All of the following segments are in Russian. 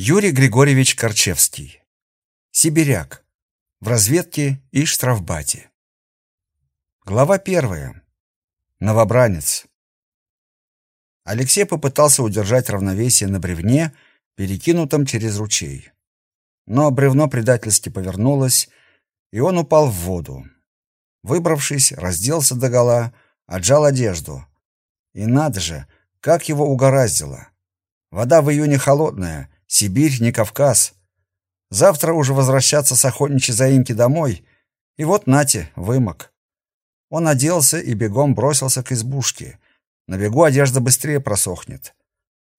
Юрий Григорьевич Корчевский. Сибиряк. В разведке и штрафбате. Глава первая. Новобранец. Алексей попытался удержать равновесие на бревне, перекинутом через ручей. Но бревно предательски повернулось, и он упал в воду. Выбравшись, разделся догола, отжал одежду. И надо же, как его угораздило. Вода в июне холодная, Сибирь не Кавказ. Завтра уже возвращаться с охотничьей заимки домой. И вот нате, вымок. Он оделся и бегом бросился к избушке. На бегу одежда быстрее просохнет.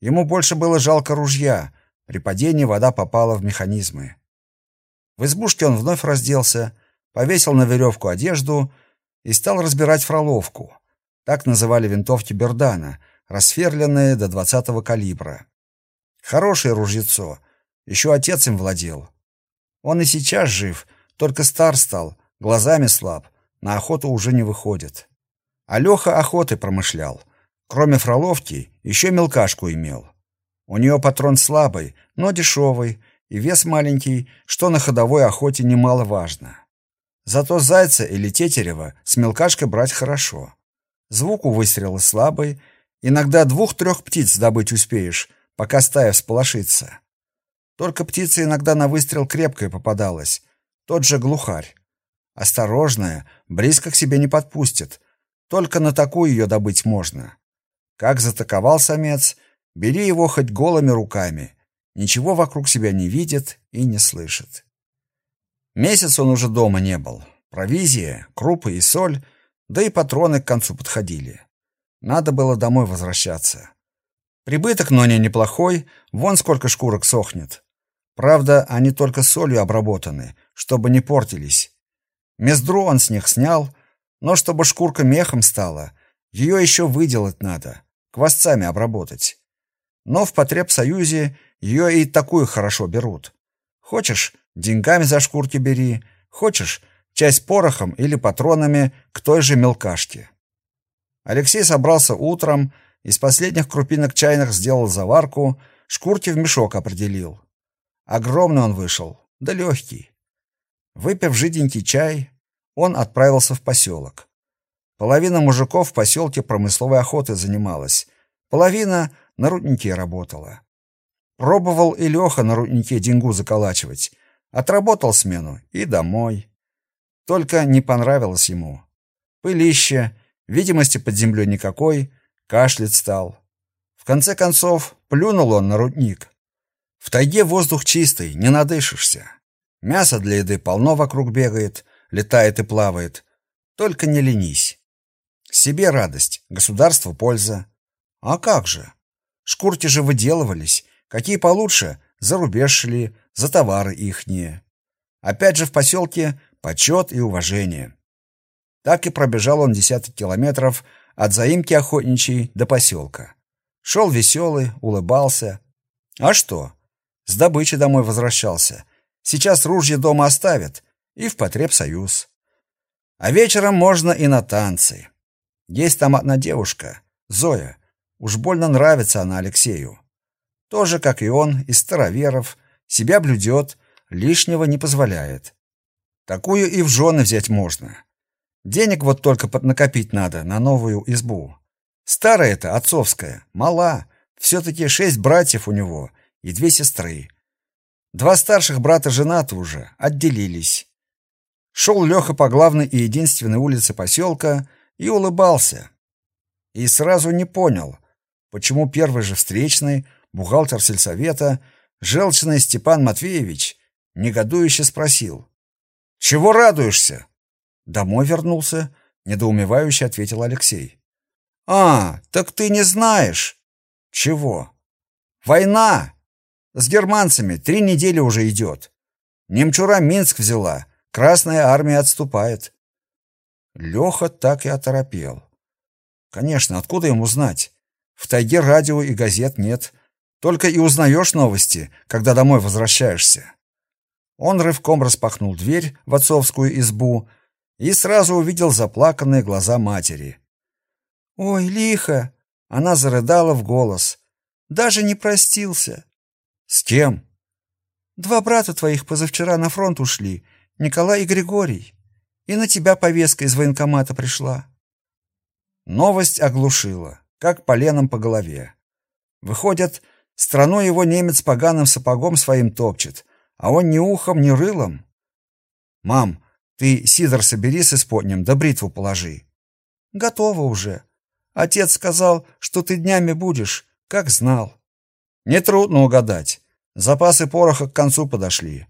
Ему больше было жалко ружья. При падении вода попала в механизмы. В избушке он вновь разделся, повесил на веревку одежду и стал разбирать фроловку. Так называли винтовки Бердана, расферленные до 20-го калибра. Хорошее ружьецо. Еще отец им владел. Он и сейчас жив, только стар стал, глазами слаб, на охоту уже не выходит. А Леха охотой промышлял. Кроме фроловки, еще мелкашку имел. У нее патрон слабый, но дешевый, и вес маленький, что на ходовой охоте немаловажно. Зато зайца или тетерева с мелкашкой брать хорошо. Звук у выстрела слабый, иногда двух-трех птиц добыть успеешь, пока стая всполошится. Только птица иногда на выстрел крепкая попадалась, тот же глухарь. Осторожная, близко к себе не подпустит, только на такую ее добыть можно. Как затаковал самец, бери его хоть голыми руками, ничего вокруг себя не видит и не слышит. Месяц он уже дома не был. Провизия, крупы и соль, да и патроны к концу подходили. Надо было домой возвращаться. Прибыток Ноне неплохой, вон сколько шкурок сохнет. Правда, они только солью обработаны, чтобы не портились. Мездру он с них снял, но чтобы шкурка мехом стала, ее еще выделать надо, квасцами обработать. Но в потребсоюзе ее и такую хорошо берут. Хочешь, деньгами за шкурки бери, хочешь, часть порохом или патронами к той же мелкашке. Алексей собрался утром, из последних крупинок чайных сделал заварку, шкурки в мешок определил. Огромный он вышел, да легкий. Выпив жиденький чай, он отправился в поселок. Половина мужиков в поселке промысловой охотой занималась, половина на руднике работала. Пробовал и Леха на руднике деньгу заколачивать. Отработал смену и домой. Только не понравилось ему. Пылище, видимости под землей никакой, кашлять стал. В конце концов, плюнул он на рудник. В тайге воздух чистый, не надышишься. Мясо для еды полно вокруг бегает, летает и плавает. Только не ленись. Себе радость, государству польза. А как же? Шкурки же выделывались. Какие получше, за рубеж шли, за товары ихние. Опять же в поселке почет и уважение. Так и пробежал он десяток километров от заимки охотничьей до поселка. Шел веселый, улыбался. А что? С добычей домой возвращался. Сейчас ружье дома оставят и в потребсоюз. А вечером можно и на танцы. Есть там одна девушка, Зоя. Уж больно нравится она Алексею. Тоже, как и он, из староверов, себя блюдет, лишнего не позволяет. Такую и в жены взять можно. Денег вот только поднакопить надо на новую избу. Старая это отцовская, мала. Все-таки шесть братьев у него и две сестры. Два старших брата женаты уже, отделились. Шел Леха по главной и единственной улице поселка и улыбался. И сразу не понял, почему первый же встречный, бухгалтер сельсовета, желчный Степан Матвеевич, негодующе спросил. «Чего радуешься?» Домой вернулся, недоумевающе ответил Алексей. А, так ты не знаешь. Чего? Война с германцами три недели уже идет. Немчура Минск взяла, Красная армия отступает. Леха так и оторопел. Конечно, откуда ему знать? В тайге радио и газет нет. Только и узнаешь новости, когда домой возвращаешься. Он рывком распахнул дверь в отцовскую избу и сразу увидел заплаканные глаза матери. «Ой, лихо!» — она зарыдала в голос. «Даже не простился». «С кем?» Два брата твоих позавчера на фронт ушли, Николай и Григорий. И на тебя повестка из военкомата пришла. Новость оглушила, как поленом по голове. Выходит, страну его немец поганым сапогом своим топчет, а он ни ухом, ни рылом. Мам, ты сидор собери с исподним, да бритву положи. Готово уже. Отец сказал, что ты днями будешь, как знал. Нетрудно угадать. Запасы пороха к концу подошли.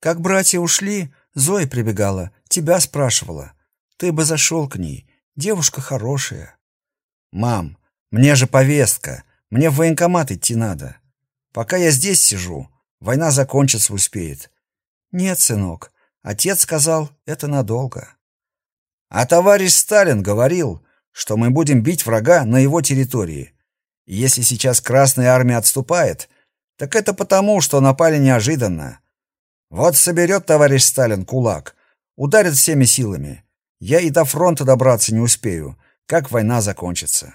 Как братья ушли, Зоя прибегала, тебя спрашивала. Ты бы зашел к ней. Девушка хорошая. Мам, мне же повестка. Мне в военкомат идти надо. Пока я здесь сижу, война закончится успеет. Нет, сынок, отец сказал, это надолго. А товарищ Сталин говорил, что мы будем бить врага на его территории. Если сейчас Красная армия отступает, так это потому, что напали неожиданно. Вот соберет товарищ Сталин кулак, ударит всеми силами. Я и до фронта добраться не успею, как война закончится.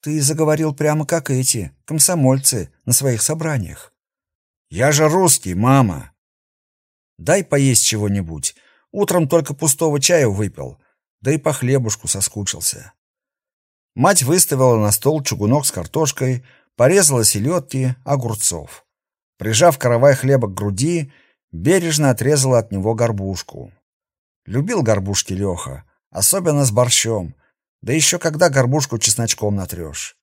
Ты заговорил прямо как эти, комсомольцы, на своих собраниях. Я же русский, мама. Дай поесть чего-нибудь. Утром только пустого чая выпил, да и по хлебушку соскучился. Мать выставила на стол чугунок с картошкой, порезала селедки, огурцов. Прижав каравай хлеба к груди, бережно отрезала от него горбушку. Любил горбушки Леха, особенно с борщом, да еще когда горбушку чесночком натрешь.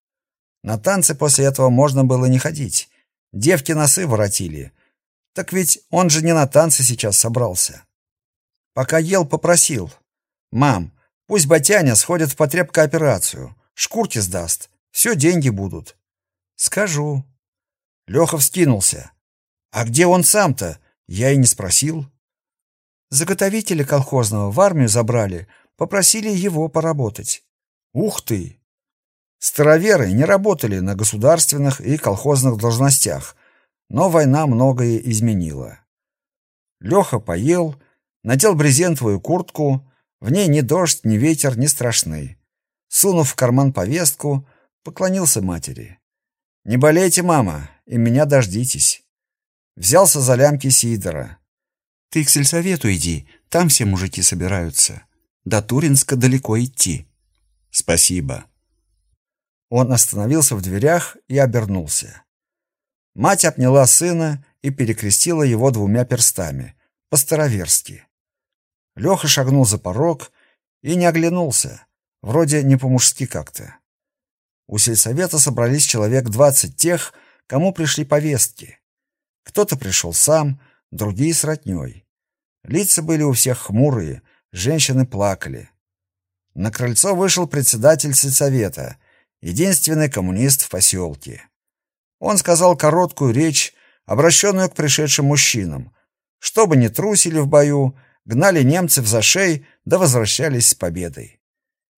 На танцы после этого можно было не ходить. Девки носы воротили. Так ведь он же не на танцы сейчас собрался. Пока ел, попросил. «Мам, пусть Батяня сходит в потребкооперацию, шкурки сдаст, все деньги будут». «Скажу». Леха вскинулся. «А где он сам-то? Я и не спросил». Заготовители колхозного в армию забрали, попросили его поработать. Ух ты! Староверы не работали на государственных и колхозных должностях, но война многое изменила. Леха поел, надел брезентовую куртку, в ней ни дождь, ни ветер не страшны. Сунув в карман повестку, поклонился матери. «Не болейте, мама, и меня дождитесь». Взялся за лямки Сидора. «Ты к сельсовету иди, там все мужики собираются. До Туринска далеко идти». Спасибо. Он остановился в дверях и обернулся. Мать обняла сына и перекрестила его двумя перстами, по-староверски. Леха шагнул за порог и не оглянулся, вроде не по-мужски как-то. У сельсовета собрались человек двадцать тех, кому пришли повестки. Кто-то пришел сам, другие с роднёй. Лица были у всех хмурые, женщины плакали. На крыльцо вышел председатель сельсовета, единственный коммунист в поселке. Он сказал короткую речь, обращенную к пришедшим мужчинам, чтобы не трусили в бою, гнали немцев за шеи, да возвращались с победой.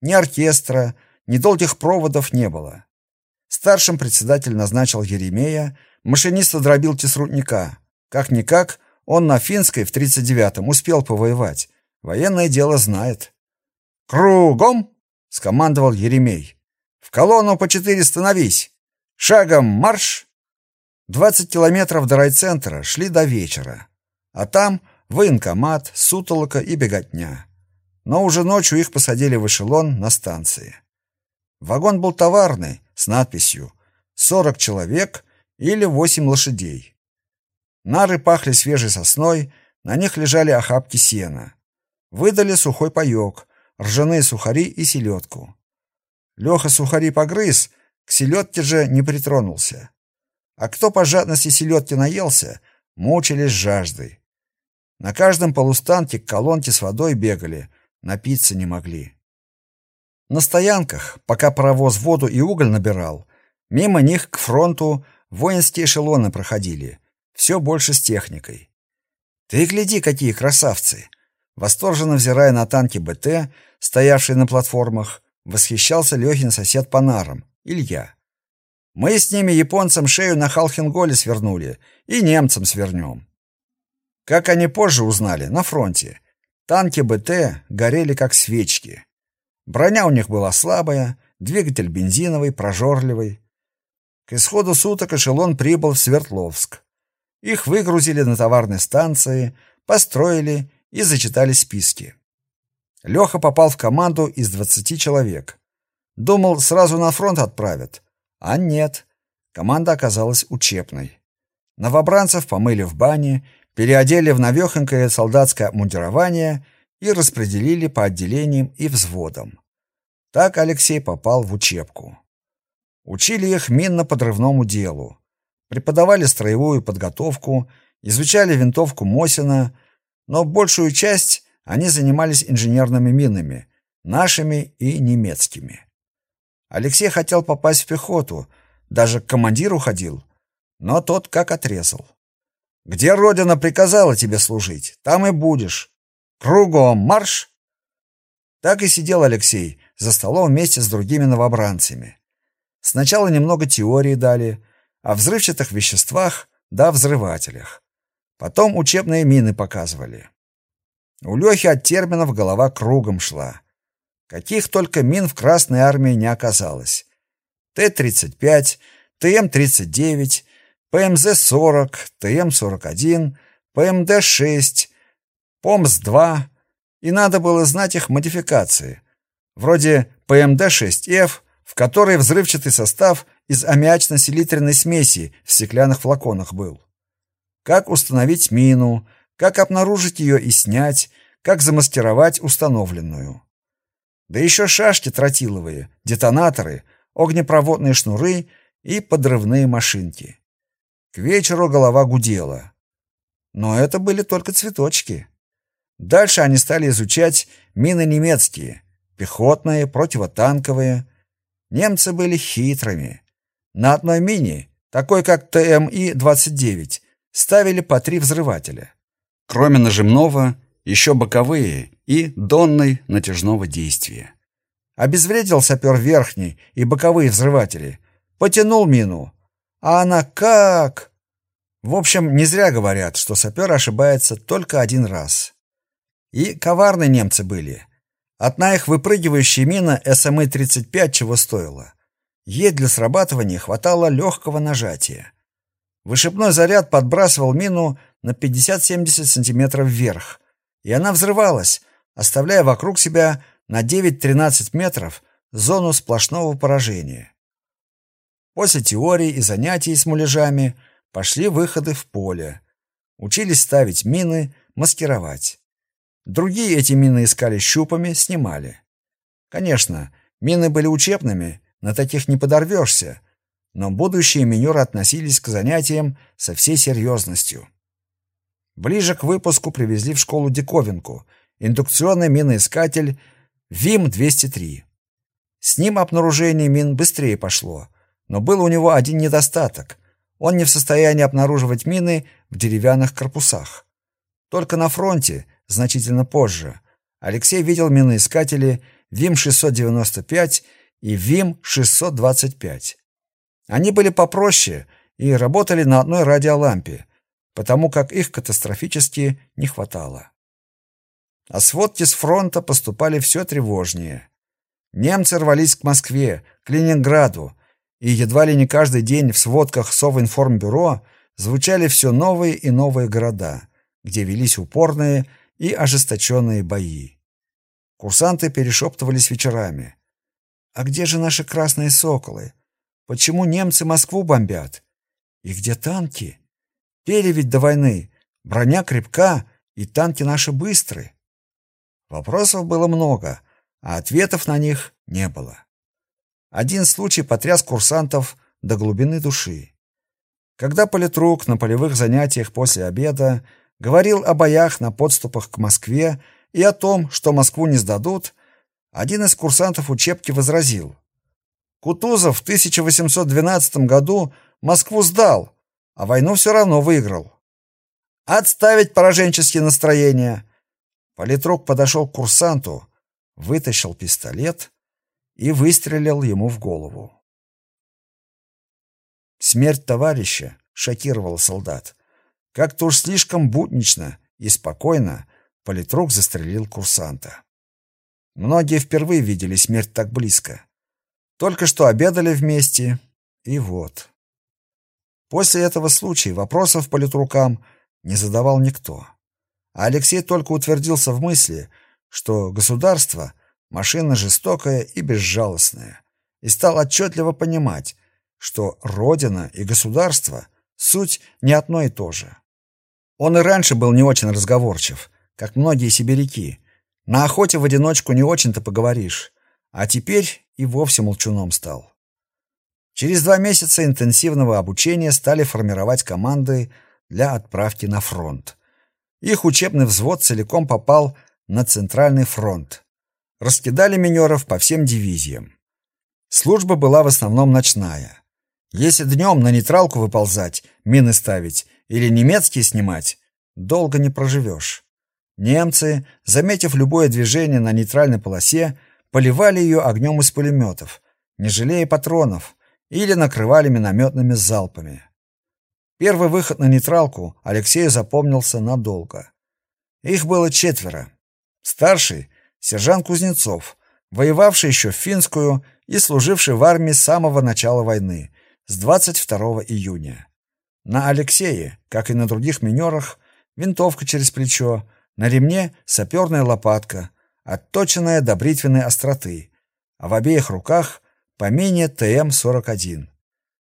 Ни оркестра, ни долгих проводов не было. Старшим председатель назначил Еремея, машиниста дробил тесрутника. Как-никак, он на Финской в 39-м успел повоевать. Военное дело знает. «Кругом!» — скомандовал Еремей. «В колонну по четыре становись! Шагом марш!» Двадцать километров до райцентра шли до вечера, а там военкомат, сутолока и беготня. Но уже ночью их посадили в эшелон на станции. Вагон был товарный, с надписью «40 человек» или «8 лошадей». Нары пахли свежей сосной, на них лежали охапки сена. Выдали сухой паёк, ржаные сухари и селедку. Леха сухари погрыз, к селедке же не притронулся. А кто по жадности селедки наелся, мучились жаждой. На каждом полустанке к колонке с водой бегали, напиться не могли. На стоянках, пока паровоз воду и уголь набирал, мимо них к фронту воинские эшелоны проходили, все больше с техникой. Ты гляди, какие красавцы! Восторженно взирая на танки БТ, стоявшие на платформах, восхищался Лехин сосед по нарам, Илья. Мы с ними японцам шею на Халхенголе свернули и немцам свернем. Как они позже узнали, на фронте. Танки БТ горели как свечки. Броня у них была слабая, двигатель бензиновый, прожорливый. К исходу суток эшелон прибыл в Свердловск. Их выгрузили на товарной станции, построили и зачитали списки. Леха попал в команду из 20 человек. Думал, сразу на фронт отправят. А нет. Команда оказалась учебной. Новобранцев помыли в бане, переодели в навехонькое солдатское обмундирование и распределили по отделениям и взводам. Так Алексей попал в учебку. Учили их минно-подрывному делу. Преподавали строевую подготовку, изучали винтовку Мосина, но большую часть они занимались инженерными минами, нашими и немецкими. Алексей хотел попасть в пехоту, даже к командиру ходил, но тот как отрезал. «Где Родина приказала тебе служить, там и будешь. Кругом марш!» Так и сидел Алексей за столом вместе с другими новобранцами. Сначала немного теории дали, о взрывчатых веществах да взрывателях. Потом учебные мины показывали. У Лехи от терминов голова кругом шла. Каких только мин в Красной армии не оказалось. ТМ-35, ТМ-39, ПМЗ-40, ТМ-41, ПМД-6, ПОМЗ-2, и надо было знать их модификации, вроде ПМД-6Ф, в которой взрывчатый состав из аммиачно-селитренной смеси в стеклянных флаконах был. Как установить мину, как обнаружить ее и снять, как замаскировать установленную. Да еще шашки тротиловые, детонаторы, огнепроводные шнуры и подрывные машинки. К вечеру голова гудела. Но это были только цветочки. Дальше они стали изучать мины немецкие, пехотные, противотанковые. Немцы были хитрыми. На одной мине, такой как ТМИ-29, ставили по три взрывателя. Кроме нажимного, еще боковые и донной натяжного действия. Обезвредил сапер верхний и боковые взрыватели, потянул мину, а она как... В общем, не зря говорят, что сапер ошибается только один раз. И коварные немцы были. Одна их выпрыгивающая мина СМИ-35 чего стоила. Ей для срабатывания хватало легкого нажатия. Вышибной заряд подбрасывал мину на 50-70 сантиметров вверх, и она взрывалась, оставляя вокруг себя на 9-13 метров зону сплошного поражения. После теории и занятий с муляжами пошли выходы в поле. Учились ставить мины, маскировать. Другие эти мины искали щупами, снимали. Конечно, мины были учебными, на таких не подорвешься, но будущие минеры относились к занятиям со всей серьезностью. Ближе к выпуску привезли в школу диковинку — индукционный миноискатель ВИМ-203. С ним обнаружение мин быстрее пошло, но был у него один недостаток — он не в состоянии обнаруживать мины в деревянных корпусах. Только на фронте, значительно позже, Алексей видел миноискатели ВИМ-695 и ВИМ-625. Они были попроще и работали на одной радиолампе, потому как их катастрофически не хватало. А сводки с фронта поступали все тревожнее. Немцы рвались к Москве, к Ленинграду, и едва ли не каждый день в сводках Совинформбюро звучали все новые и новые города, где велись упорные и ожесточенные бои. Курсанты перешептывались вечерами. «А где же наши красные соколы? Почему немцы Москву бомбят? И где танки? Пели ведь до войны. Броня крепка, и танки наши быстрые. Вопросов было много, а ответов на них не было. Один случай потряс курсантов до глубины души. Когда политрук на полевых занятиях после обеда говорил о боях на подступах к Москве и о том, что Москву не сдадут, один из курсантов учебки возразил. Кутузов в 1812 году Москву сдал, а войну все равно выиграл. Отставить пораженческие настроения. Политрук подошел к курсанту, вытащил пистолет и выстрелил ему в голову. Смерть товарища шокировала солдат. Как-то уж слишком буднично и спокойно политрук застрелил курсанта. Многие впервые видели смерть так близко. Только что обедали вместе, и вот. После этого случая вопросов политрукам не задавал никто. А Алексей только утвердился в мысли, что государство — машина жестокая и безжалостная, и стал отчетливо понимать, что Родина и государство — суть не одно и то же. Он и раньше был не очень разговорчив, как многие сибиряки. На охоте в одиночку не очень-то поговоришь, а теперь и вовсе молчуном стал. Через два месяца интенсивного обучения стали формировать команды для отправки на фронт. Их учебный взвод целиком попал на Центральный фронт. Раскидали минеров по всем дивизиям. Служба была в основном ночная. Если днем на нейтралку выползать, мины ставить или немецкие снимать, долго не проживешь. Немцы, заметив любое движение на нейтральной полосе, поливали ее огнем из пулеметов, не жалея патронов, или накрывали минометными залпами. Первый выход на нейтралку Алексею запомнился надолго. Их было четверо. Старший — сержант Кузнецов, воевавший еще в финскую и служивший в армии с самого начала войны, с 22 июня. На Алексее, как и на других минерах, винтовка через плечо, на ремне саперная лопатка, отточенная до бритвенной остроты, а в обеих руках Помине ТМ-41.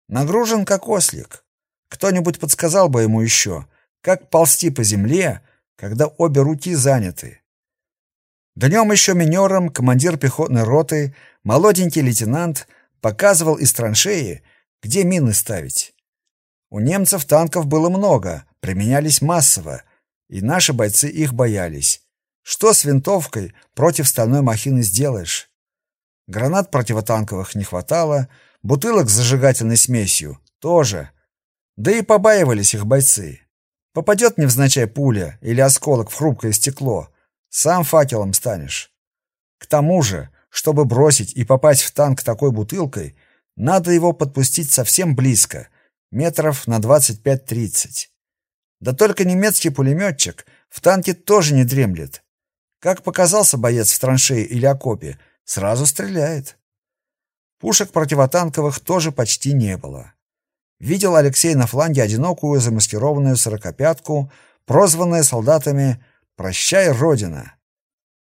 Нагружен как ослик. Кто-нибудь подсказал бы ему еще, как ползти по земле, когда обе руки заняты. Днем еще минером командир пехотной роты, молоденький лейтенант, показывал из траншеи, где мины ставить. У немцев танков было много, применялись массово, и наши бойцы их боялись. Что с винтовкой против стальной махины сделаешь? Гранат противотанковых не хватало, бутылок с зажигательной смесью тоже. Да и побаивались их бойцы. Попадет невзначай пуля или осколок в хрупкое стекло, сам факелом станешь. К тому же, чтобы бросить и попасть в танк такой бутылкой, надо его подпустить совсем близко, метров на 25-30. Да только немецкий пулеметчик в танке тоже не дремлет. Как показался боец в траншее или окопе, Сразу стреляет. Пушек противотанковых тоже почти не было. Видел Алексей на фланге одинокую замаскированную сорокопятку, прозванную солдатами «Прощай, Родина».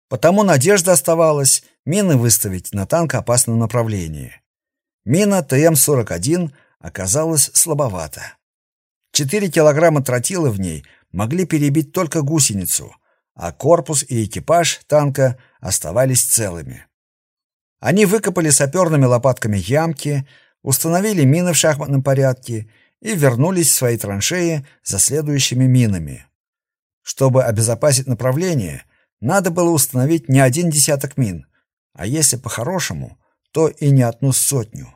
Потому надежда оставалась мины выставить на танк опасном направлении. Мина ТМ-41 оказалась слабовата. Четыре килограмма тротила в ней могли перебить только гусеницу, а корпус и экипаж танка оставались целыми. Они выкопали саперными лопатками ямки, установили мины в шахматном порядке и вернулись в свои траншеи за следующими минами. Чтобы обезопасить направление, надо было установить не один десяток мин, а если по-хорошему, то и не одну сотню.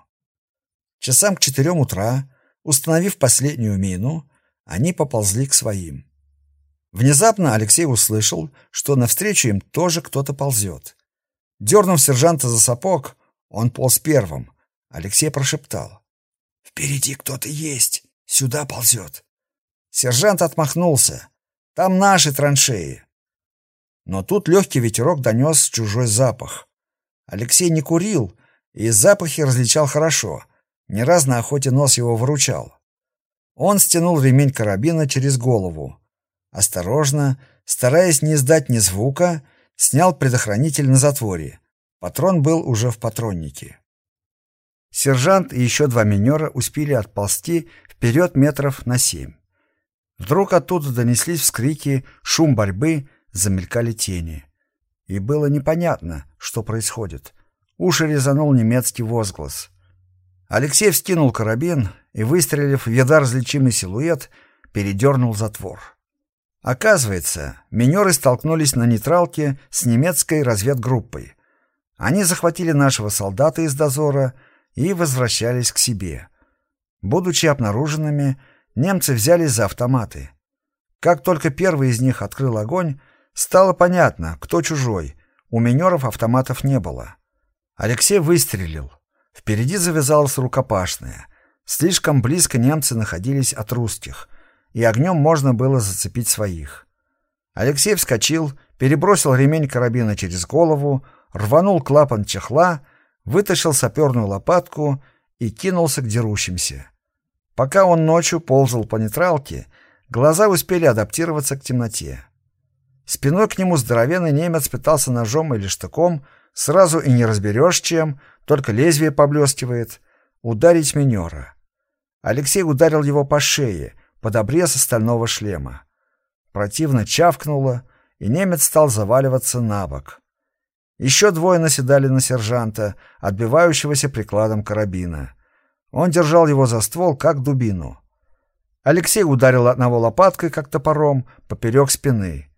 Часам к четырем утра, установив последнюю мину, они поползли к своим. Внезапно Алексей услышал, что навстречу им тоже кто-то ползет. Дернув сержанта за сапог, он полз первым. Алексей прошептал. «Впереди кто-то есть. Сюда ползет». Сержант отмахнулся. «Там наши траншеи». Но тут легкий ветерок донес чужой запах. Алексей не курил, и запахи различал хорошо. Не раз на охоте нос его выручал. Он стянул ремень карабина через голову. Осторожно, стараясь не издать ни звука, Снял предохранитель на затворе. Патрон был уже в патроннике. Сержант и еще два минера успели отползти вперед метров на семь. Вдруг оттуда донеслись вскрики, шум борьбы, замелькали тени. И было непонятно, что происходит. Уши резанул немецкий возглас. Алексей вскинул карабин и, выстрелив в едва различимый силуэт, передернул затвор. Оказывается, минеры столкнулись на нейтралке с немецкой разведгруппой. Они захватили нашего солдата из дозора и возвращались к себе. Будучи обнаруженными, немцы взялись за автоматы. Как только первый из них открыл огонь, стало понятно, кто чужой. У минеров автоматов не было. Алексей выстрелил. Впереди завязалась рукопашная. Слишком близко немцы находились от русских и огнем можно было зацепить своих. Алексей вскочил, перебросил ремень карабина через голову, рванул клапан чехла, вытащил саперную лопатку и кинулся к дерущимся. Пока он ночью ползал по нейтралке, глаза успели адаптироваться к темноте. Спиной к нему здоровенный немец пытался ножом или штыком, сразу и не разберешь чем, только лезвие поблескивает, ударить минера. Алексей ударил его по шее, под обрез стального шлема. Противно чавкнуло, и немец стал заваливаться на бок. Еще двое наседали на сержанта, отбивающегося прикладом карабина. Он держал его за ствол, как дубину. Алексей ударил одного лопаткой, как топором, поперек спины.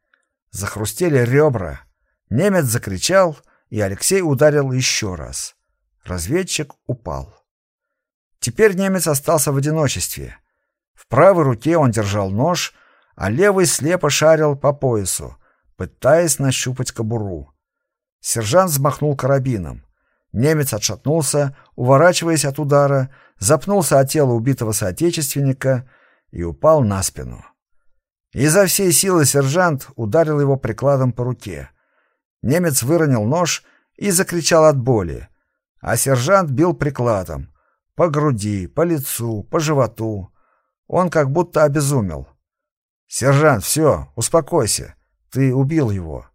Захрустели ребра. Немец закричал, и Алексей ударил еще раз. Разведчик упал. Теперь немец остался в одиночестве. В правой руке он держал нож, а левый слепо шарил по поясу, пытаясь нащупать кобуру. Сержант взмахнул карабином. Немец отшатнулся, уворачиваясь от удара, запнулся от тела убитого соотечественника и упал на спину. Изо всей силы сержант ударил его прикладом по руке. Немец выронил нож и закричал от боли, а сержант бил прикладом по груди, по лицу, по животу. Он как будто обезумел. «Сержант, все, успокойся. Ты убил его».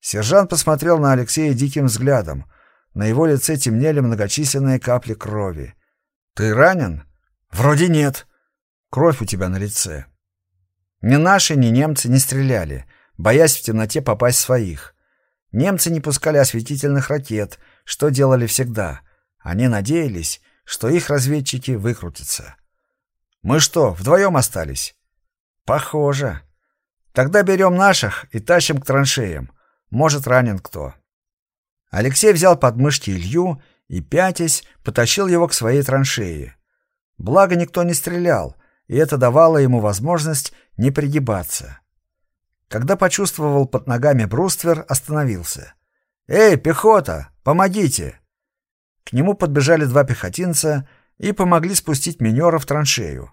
Сержант посмотрел на Алексея диким взглядом. На его лице темнели многочисленные капли крови. «Ты ранен?» «Вроде нет. Кровь у тебя на лице». Ни наши, ни немцы не стреляли, боясь в темноте попасть своих. Немцы не пускали осветительных ракет, что делали всегда. Они надеялись, что их разведчики выкрутятся. «Мы что, вдвоем остались?» «Похоже. Тогда берем наших и тащим к траншеям. Может, ранен кто». Алексей взял подмышки Илью и, пятясь, потащил его к своей траншее. Благо никто не стрелял, и это давало ему возможность не пригибаться. Когда почувствовал под ногами бруствер, остановился. «Эй, пехота, помогите!» К нему подбежали два пехотинца и помогли спустить минера в траншею.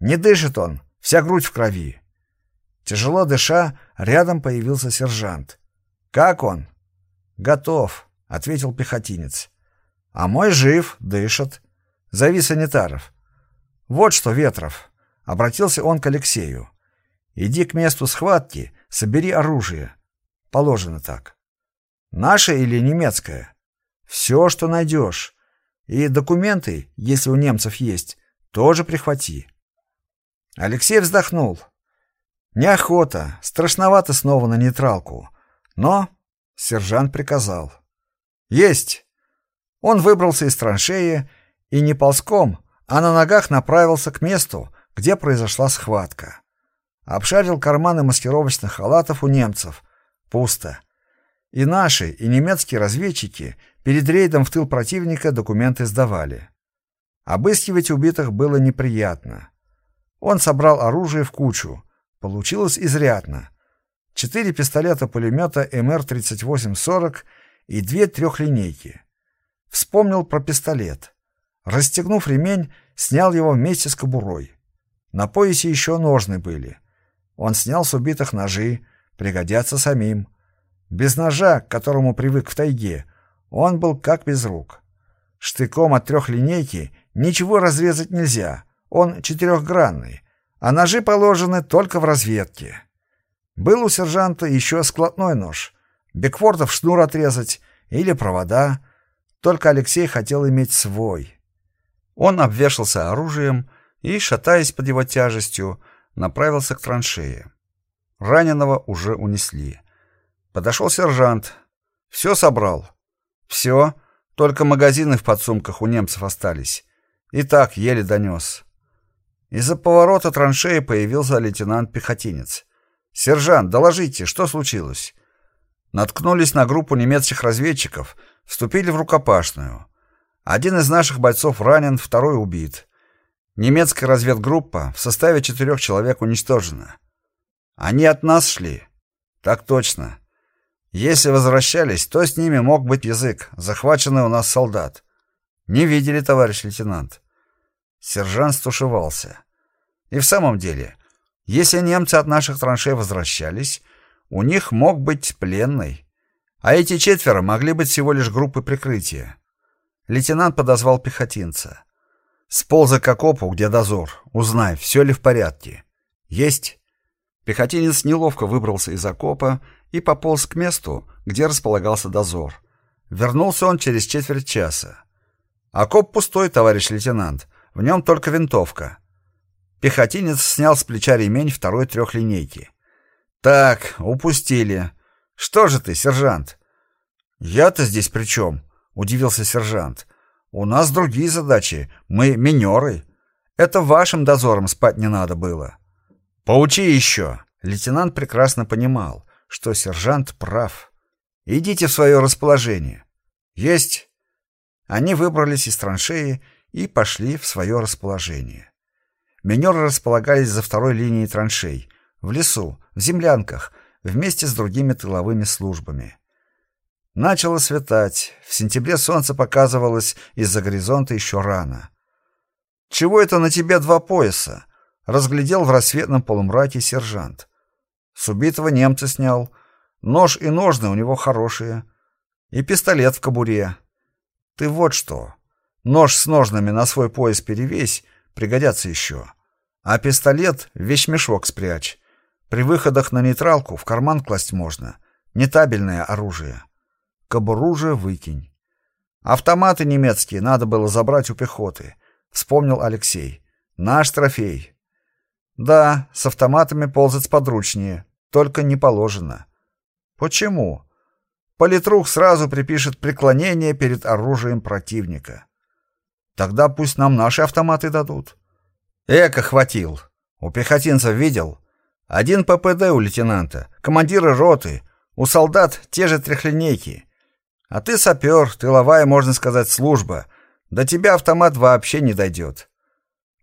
Не дышит он, вся грудь в крови. Тяжело дыша, рядом появился сержант. «Как он?» «Готов», — ответил пехотинец. «А мой жив, дышит. Зови санитаров». «Вот что, Ветров», — обратился он к Алексею. «Иди к месту схватки, собери оружие. Положено так. Наше или немецкое? Все, что найдешь. И документы, если у немцев есть, тоже прихвати». Алексей вздохнул. Неохота, страшновато снова на нейтралку. Но сержант приказал. «Есть!» Он выбрался из траншеи и не ползком, а на ногах направился к месту, где произошла схватка. Обшарил карманы маскировочных халатов у немцев. Пусто. И наши, и немецкие разведчики перед рейдом в тыл противника документы сдавали. Обыскивать убитых было неприятно. Он собрал оружие в кучу. Получилось изрядно четыре пистолета-пулемета МР-38-40 и две трехлинейки. Вспомнил про пистолет. Расстегнув ремень, снял его вместе с кобурой. На поясе еще ножны были. Он снял с убитых ножи, пригодятся самим. Без ножа, к которому привык в тайге, он был как без рук. Штыком от трехлинейки ничего разрезать нельзя, он четырехгранный, а ножи положены только в разведке. Был у сержанта еще складной нож. Бекфордов шнур отрезать или провода. Только Алексей хотел иметь свой. Он обвешался оружием и, шатаясь под его тяжестью, направился к траншее. Раненого уже унесли. Подошел сержант. Все собрал. Все. Только магазины в подсумках у немцев остались. И так еле донес. Из-за поворота траншеи появился лейтенант-пехотинец. «Сержант, доложите, что случилось?» Наткнулись на группу немецких разведчиков, вступили в рукопашную. Один из наших бойцов ранен, второй убит. Немецкая разведгруппа в составе четырех человек уничтожена. Они от нас шли? Так точно. Если возвращались, то с ними мог быть язык, захваченный у нас солдат. Не видели, товарищ лейтенант. Сержант стушевался. И в самом деле, если немцы от наших траншей возвращались, у них мог быть пленный. А эти четверо могли быть всего лишь группой прикрытия. Лейтенант подозвал пехотинца. Сползай к окопу, где дозор. Узнай, все ли в порядке. Есть. Пехотинец неловко выбрался из окопа и пополз к месту, где располагался дозор. Вернулся он через четверть часа. «Окоп пустой, товарищ лейтенант. В нем только винтовка». Пехотинец снял с плеча ремень второй трехлинейки. «Так, упустили. Что же ты, сержант?» «Я-то здесь при чем?» — удивился сержант. «У нас другие задачи. Мы минеры. Это вашим дозором спать не надо было». «Поучи еще!» Лейтенант прекрасно понимал, что сержант прав. «Идите в свое расположение». «Есть». Они выбрались из траншеи и пошли в свое расположение. Минеры располагались за второй линией траншей, в лесу, в землянках, вместе с другими тыловыми службами. Начало светать, в сентябре солнце показывалось из-за горизонта еще рано. «Чего это на тебе два пояса?» разглядел в рассветном полумраке сержант. С убитого немца снял. Нож и ножны у него хорошие. И пистолет в кобуре. Ты вот что. Нож с ножнами на свой пояс перевесь, пригодятся еще. А пистолет в вещмешок спрячь. При выходах на нейтралку в карман класть можно. Нетабельное оружие. Кобуру же выкинь. Автоматы немецкие надо было забрать у пехоты. Вспомнил Алексей. Наш трофей. Да, с автоматами ползать подручнее, только не положено. Почему? Политрук сразу припишет преклонение перед оружием противника. Тогда пусть нам наши автоматы дадут. Эко хватил. У пехотинцев видел? Один ППД у лейтенанта, командира роты, у солдат те же трехлинейки. А ты сапер, тыловая, можно сказать, служба. До тебя автомат вообще не дойдет.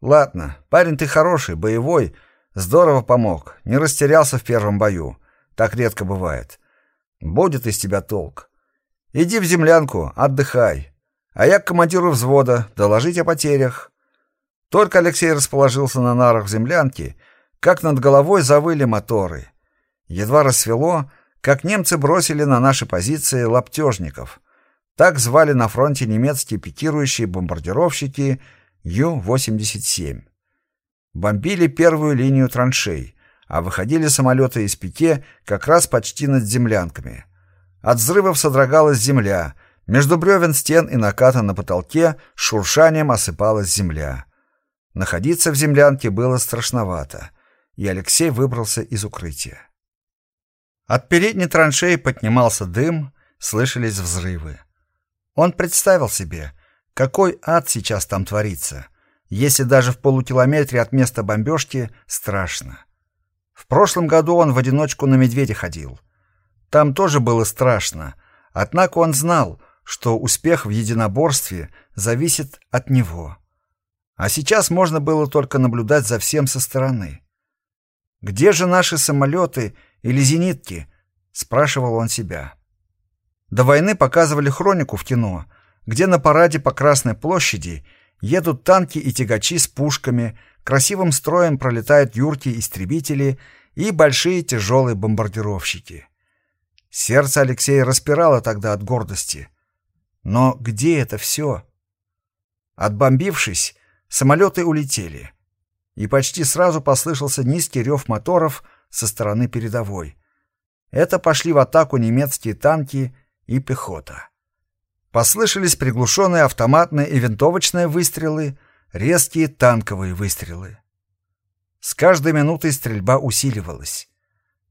Ладно, парень ты хороший, боевой, здорово помог, не растерялся в первом бою. Так редко бывает. Будет из тебя толк. Иди в землянку, отдыхай. А я к командиру взвода доложить о потерях. Только Алексей расположился на нарах в землянке, как над головой завыли моторы. Едва рассвело, как немцы бросили на наши позиции лаптежников. Так звали на фронте немецкие пикирующие бомбардировщики Ю-87. Бомбили первую линию траншей, а выходили самолеты из пике как раз почти над землянками. От взрывов содрогалась земля, между бревен стен и наката на потолке шуршанием осыпалась земля. Находиться в землянке было страшновато, и Алексей выбрался из укрытия. От передней траншеи поднимался дым, слышались взрывы. Он представил себе, какой ад сейчас там творится, если даже в полукилометре от места бомбежки страшно. В прошлом году он в одиночку на медведя ходил. Там тоже было страшно, однако он знал, что успех в единоборстве зависит от него. А сейчас можно было только наблюдать за всем со стороны. «Где же наши самолеты или зенитки?» — спрашивал он себя. До войны показывали хронику в кино — где на параде по Красной площади едут танки и тягачи с пушками, красивым строем пролетают юрки-истребители и большие тяжелые бомбардировщики. Сердце Алексея распирало тогда от гордости. Но где это все? Отбомбившись, самолеты улетели, и почти сразу послышался низкий рев моторов со стороны передовой. Это пошли в атаку немецкие танки и пехота. Послышались приглушенные автоматные и винтовочные выстрелы, резкие танковые выстрелы. С каждой минутой стрельба усиливалась.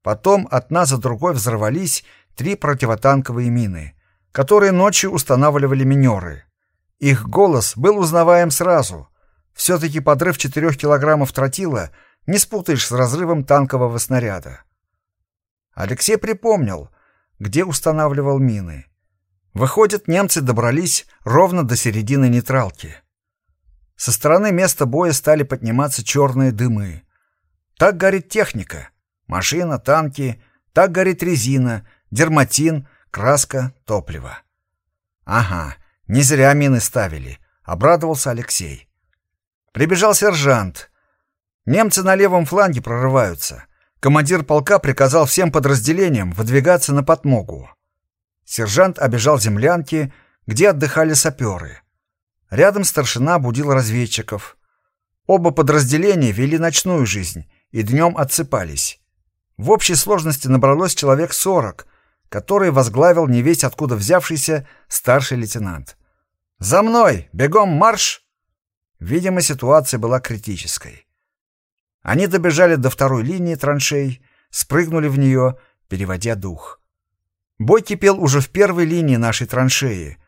Потом одна за другой взорвались три противотанковые мины, которые ночью устанавливали минеры. Их голос был узнаваем сразу. Все-таки подрыв четырех килограммов тротила не спутаешь с разрывом танкового снаряда. Алексей припомнил, где устанавливал мины. Выходит, немцы добрались ровно до середины нейтралки. Со стороны места боя стали подниматься черные дымы. Так горит техника. Машина, танки, так горит резина, дерматин, краска, топливо. Ага, не зря мины ставили, обрадовался Алексей. Прибежал сержант. Немцы на левом фланге прорываются. Командир полка приказал всем подразделениям выдвигаться на подмогу. Сержант обежал землянки, где отдыхали саперы. Рядом старшина будил разведчиков. Оба подразделения вели ночную жизнь и днем отсыпались. В общей сложности набралось человек сорок, который возглавил невесть откуда взявшийся старший лейтенант. «За мной! Бегом марш!» Видимо, ситуация была критической. Они добежали до второй линии траншей, спрыгнули в нее, переводя дух. Бой кипел уже в первой линии нашей траншеи.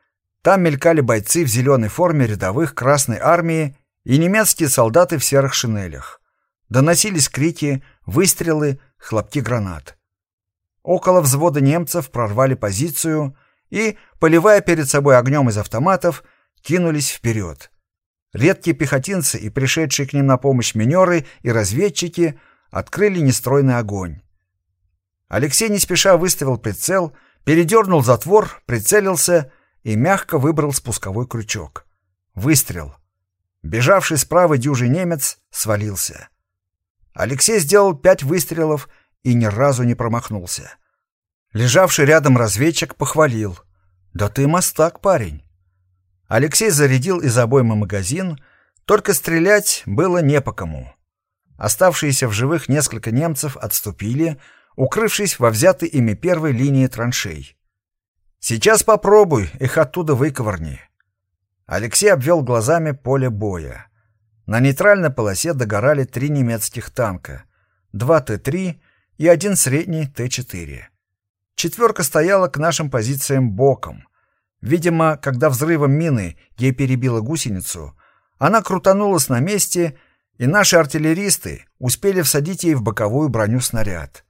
Там мелькали бойцы в зеленой форме рядовых Красной Армии и немецкие солдаты в серых шинелях. Доносились крики, выстрелы, хлопки гранат. Около взвода немцев прорвали позицию и, поливая перед собой огнем из автоматов, кинулись вперед. Редкие пехотинцы и пришедшие к ним на помощь минеры и разведчики открыли нестройный огонь. Алексей не спеша выставил прицел, передернул затвор, прицелился и мягко выбрал спусковой крючок. Выстрел. Бежавший справа дюжий немец свалился. Алексей сделал пять выстрелов и ни разу не промахнулся. Лежавший рядом разведчик похвалил. «Да ты мастак, парень!» Алексей зарядил из обоймы магазин, только стрелять было не по кому. Оставшиеся в живых несколько немцев отступили, укрывшись во взятой ими первой линии траншей. «Сейчас попробуй, их оттуда выковырни». Алексей обвел глазами поле боя. На нейтральной полосе догорали три немецких танка, два Т-3 и один средний Т-4. Четверка стояла к нашим позициям боком. Видимо, когда взрывом мины ей перебило гусеницу, она крутанулась на месте, и наши артиллеристы успели всадить ей в боковую броню снаряд.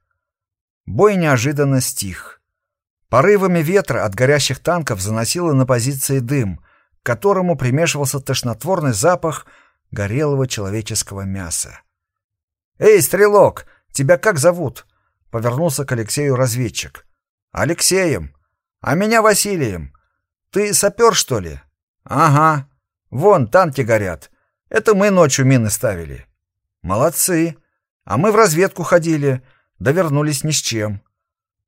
Бой неожиданно стих. Порывами ветра от горящих танков заносило на позиции дым, к которому примешивался тошнотворный запах горелого человеческого мяса. «Эй, стрелок, тебя как зовут?» — повернулся к Алексею разведчик. «Алексеем. А меня Василием. Ты сапер, что ли? Ага. Вон, танки горят. Это мы ночью мины ставили. Молодцы. А мы в разведку ходили, да вернулись ни с чем.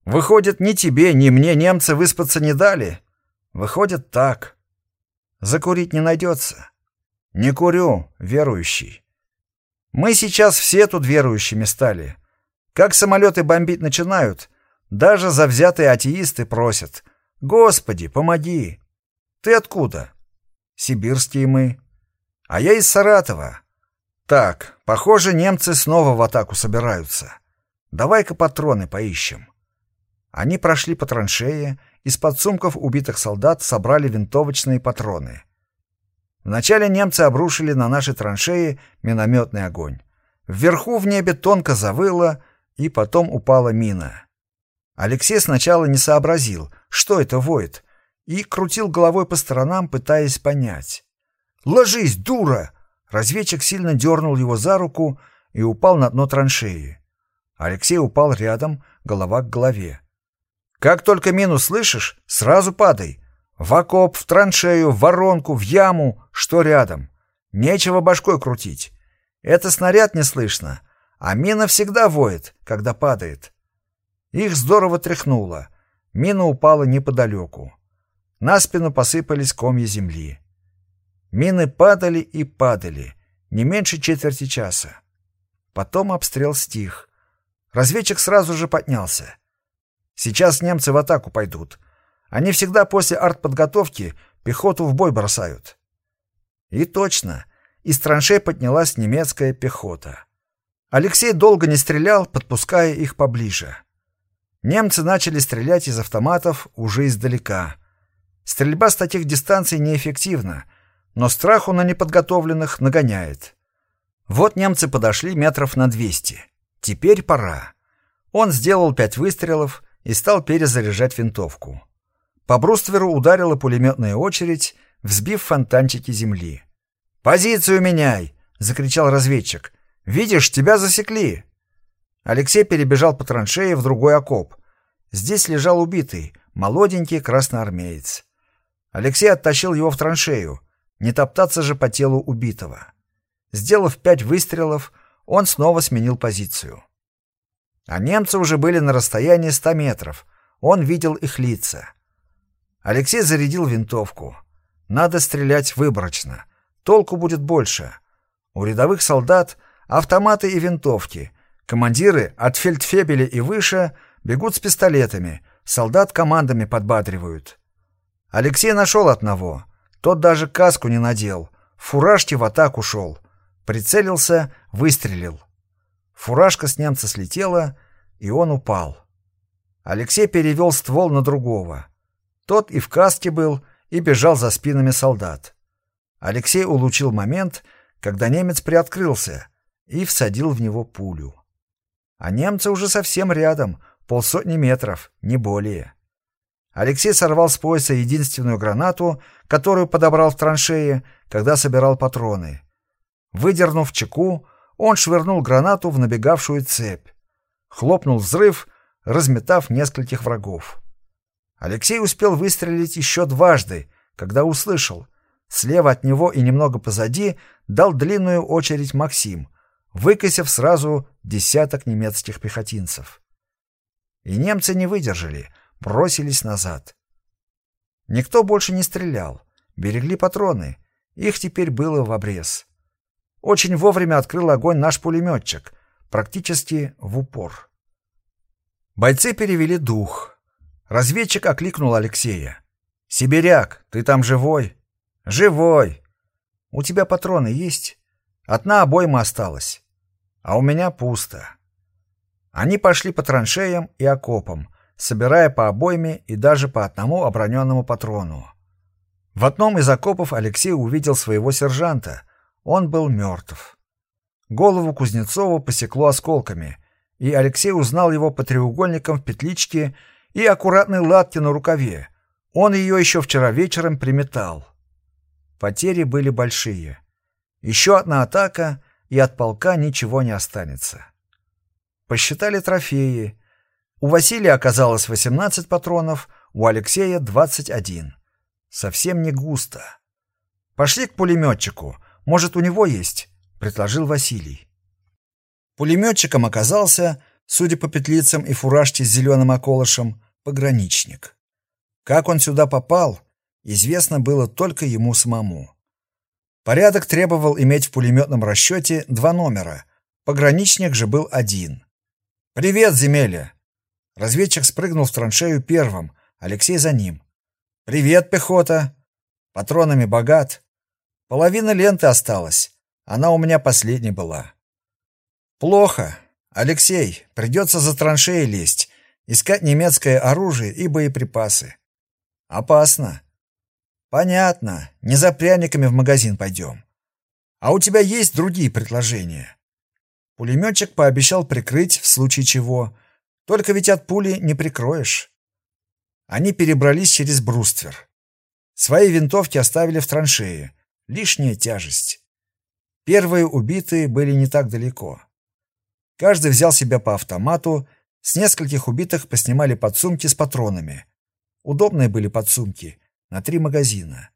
Выходит, ни тебе, ни мне немцы выспаться не дали. Выходит, так. Закурить не найдется. Не курю, верующий. Мы сейчас все тут верующими стали. Как самолеты бомбить начинают, даже завзятые атеисты просят — Господи, помоги! Ты откуда? Сибирские мы. А я из Саратова. Так, похоже, немцы снова в атаку собираются. Давай-ка патроны поищем. Они прошли по траншее, из-под сумков убитых солдат собрали винтовочные патроны. Вначале немцы обрушили на наши траншеи минометный огонь. Вверху в небе тонко завыло, и потом упала мина. Алексей сначала не сообразил, что это воет, и крутил головой по сторонам, пытаясь понять. «Ложись, дура!» Разведчик сильно дернул его за руку и упал на дно траншеи. Алексей упал рядом, голова к голове. «Как только мину слышишь, сразу падай. В окоп, в траншею, в воронку, в яму, что рядом. Нечего башкой крутить. Это снаряд не слышно, а мина всегда воет, когда падает. Их здорово тряхнуло. Мина упала неподалеку. На спину посыпались комья земли. Мины падали и падали, не меньше четверти часа. Потом обстрел стих. Разведчик сразу же поднялся. Сейчас немцы в атаку пойдут. Они всегда после артподготовки пехоту в бой бросают. И точно, из траншей поднялась немецкая пехота. Алексей долго не стрелял, подпуская их поближе. Немцы начали стрелять из автоматов уже издалека. Стрельба с таких дистанций неэффективна, но страху на неподготовленных нагоняет. Вот немцы подошли метров на 200. Теперь пора. Он сделал пять выстрелов и стал перезаряжать винтовку. По брустверу ударила пулеметная очередь, взбив фонтанчики земли. «Позицию меняй!» — закричал разведчик. «Видишь, тебя засекли!» Алексей перебежал по траншее в другой окоп. Здесь лежал убитый, молоденький красноармеец. Алексей оттащил его в траншею. Не топтаться же по телу убитого. Сделав пять выстрелов, он снова сменил позицию. А немцы уже были на расстоянии ста метров. Он видел их лица. Алексей зарядил винтовку. Надо стрелять выборочно. Толку будет больше. У рядовых солдат автоматы и винтовки. Командиры от фельдфебеля и выше бегут с пистолетами. Солдат командами подбадривают. Алексей нашел одного. Тот даже каску не надел. Фуражки в атаку шел. Прицелился, выстрелил. Фуражка с немца слетела, и он упал. Алексей перевел ствол на другого. Тот и в каске был, и бежал за спинами солдат. Алексей улучил момент, когда немец приоткрылся, и всадил в него пулю. А немцы уже совсем рядом, полсотни метров, не более. Алексей сорвал с пояса единственную гранату, которую подобрал в траншее, когда собирал патроны. Выдернув чеку, он швырнул гранату в набегавшую цепь. Хлопнул взрыв, разметав нескольких врагов. Алексей успел выстрелить еще дважды, когда услышал. Слева от него и немного позади дал длинную очередь Максим, выкосив сразу десяток немецких пехотинцев. И немцы не выдержали, бросились назад. Никто больше не стрелял, берегли патроны, их теперь было в обрез. Очень вовремя открыл огонь наш пулеметчик, практически в упор. Бойцы перевели дух. Разведчик окликнул Алексея. «Сибиряк, ты там живой?» «Живой!» «У тебя патроны есть?» «Одна обойма осталась. А у меня пусто». Они пошли по траншеям и окопам, собирая по обойме и даже по одному оброненному патрону. В одном из окопов Алексей увидел своего сержанта — он был мертв. Голову Кузнецова посекло осколками, и Алексей узнал его по треугольникам в петличке и аккуратной латке на рукаве. Он ее еще вчера вечером приметал. Потери были большие. Еще одна атака, и от полка ничего не останется. Посчитали трофеи. У Василия оказалось 18 патронов, у Алексея 21. Совсем не густо. Пошли к пулеметчику. Может, у него есть?» — предложил Василий. Пулеметчиком оказался, судя по петлицам и фуражке с зеленым околышем, пограничник. Как он сюда попал, известно было только ему самому. Порядок требовал иметь в пулеметном расчете два номера, пограничник же был один. «Привет, земелья!» Разведчик спрыгнул в траншею первым, Алексей за ним. «Привет, пехота!» «Патронами богат?» Половина ленты осталась. Она у меня последней была. Плохо. Алексей, придется за траншеи лезть, искать немецкое оружие и боеприпасы. Опасно. Понятно. Не за пряниками в магазин пойдем. А у тебя есть другие предложения? Пулеметчик пообещал прикрыть в случае чего. Только ведь от пули не прикроешь. Они перебрались через бруствер. Свои винтовки оставили в траншее лишняя тяжесть. Первые убитые были не так далеко. Каждый взял себя по автомату, с нескольких убитых поснимали подсумки с патронами. Удобные были подсумки, на три магазина.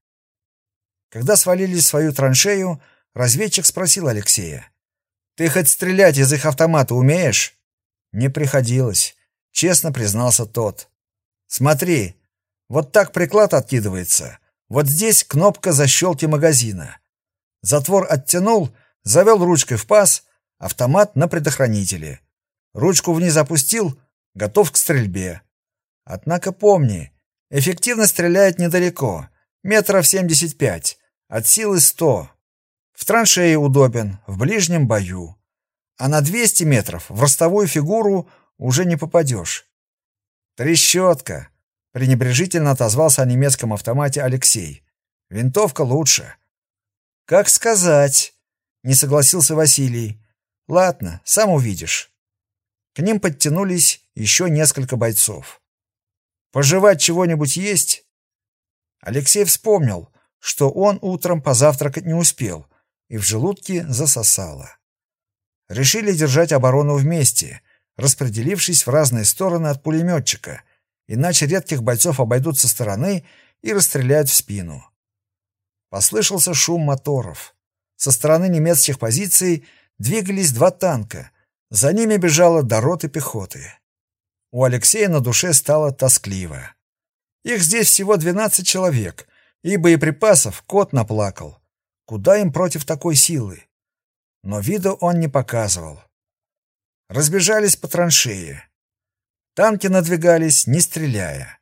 Когда свалили свою траншею, разведчик спросил Алексея. «Ты хоть стрелять из их автомата умеешь?» «Не приходилось», — честно признался тот. «Смотри, вот так приклад откидывается, вот здесь кнопка защелки магазина. Затвор оттянул, завел ручкой в паз, автомат на предохранителе. Ручку вниз опустил, готов к стрельбе. Однако помни, эффективно стреляет недалеко, метров 75, от силы 100. В траншее удобен, в ближнем бою. А на 200 метров в ростовую фигуру уже не попадешь. Трещотка пренебрежительно отозвался о немецком автомате Алексей. Винтовка лучше. Как сказать? Не согласился Василий. Ладно, сам увидишь. К ним подтянулись еще несколько бойцов. Пожевать чего-нибудь есть? Алексей вспомнил, что он утром позавтракать не успел, и в желудке засосало. Решили держать оборону вместе, распределившись в разные стороны от пулеметчика, иначе редких бойцов обойдут со стороны и расстреляют в спину. Послышался шум моторов. Со стороны немецких позиций двигались два танка. За ними бежала до роты пехоты. У Алексея на душе стало тоскливо. Их здесь всего 12 человек, и боеприпасов кот наплакал. Куда им против такой силы? Но вида он не показывал. Разбежались по траншее. Танки надвигались, не стреляя.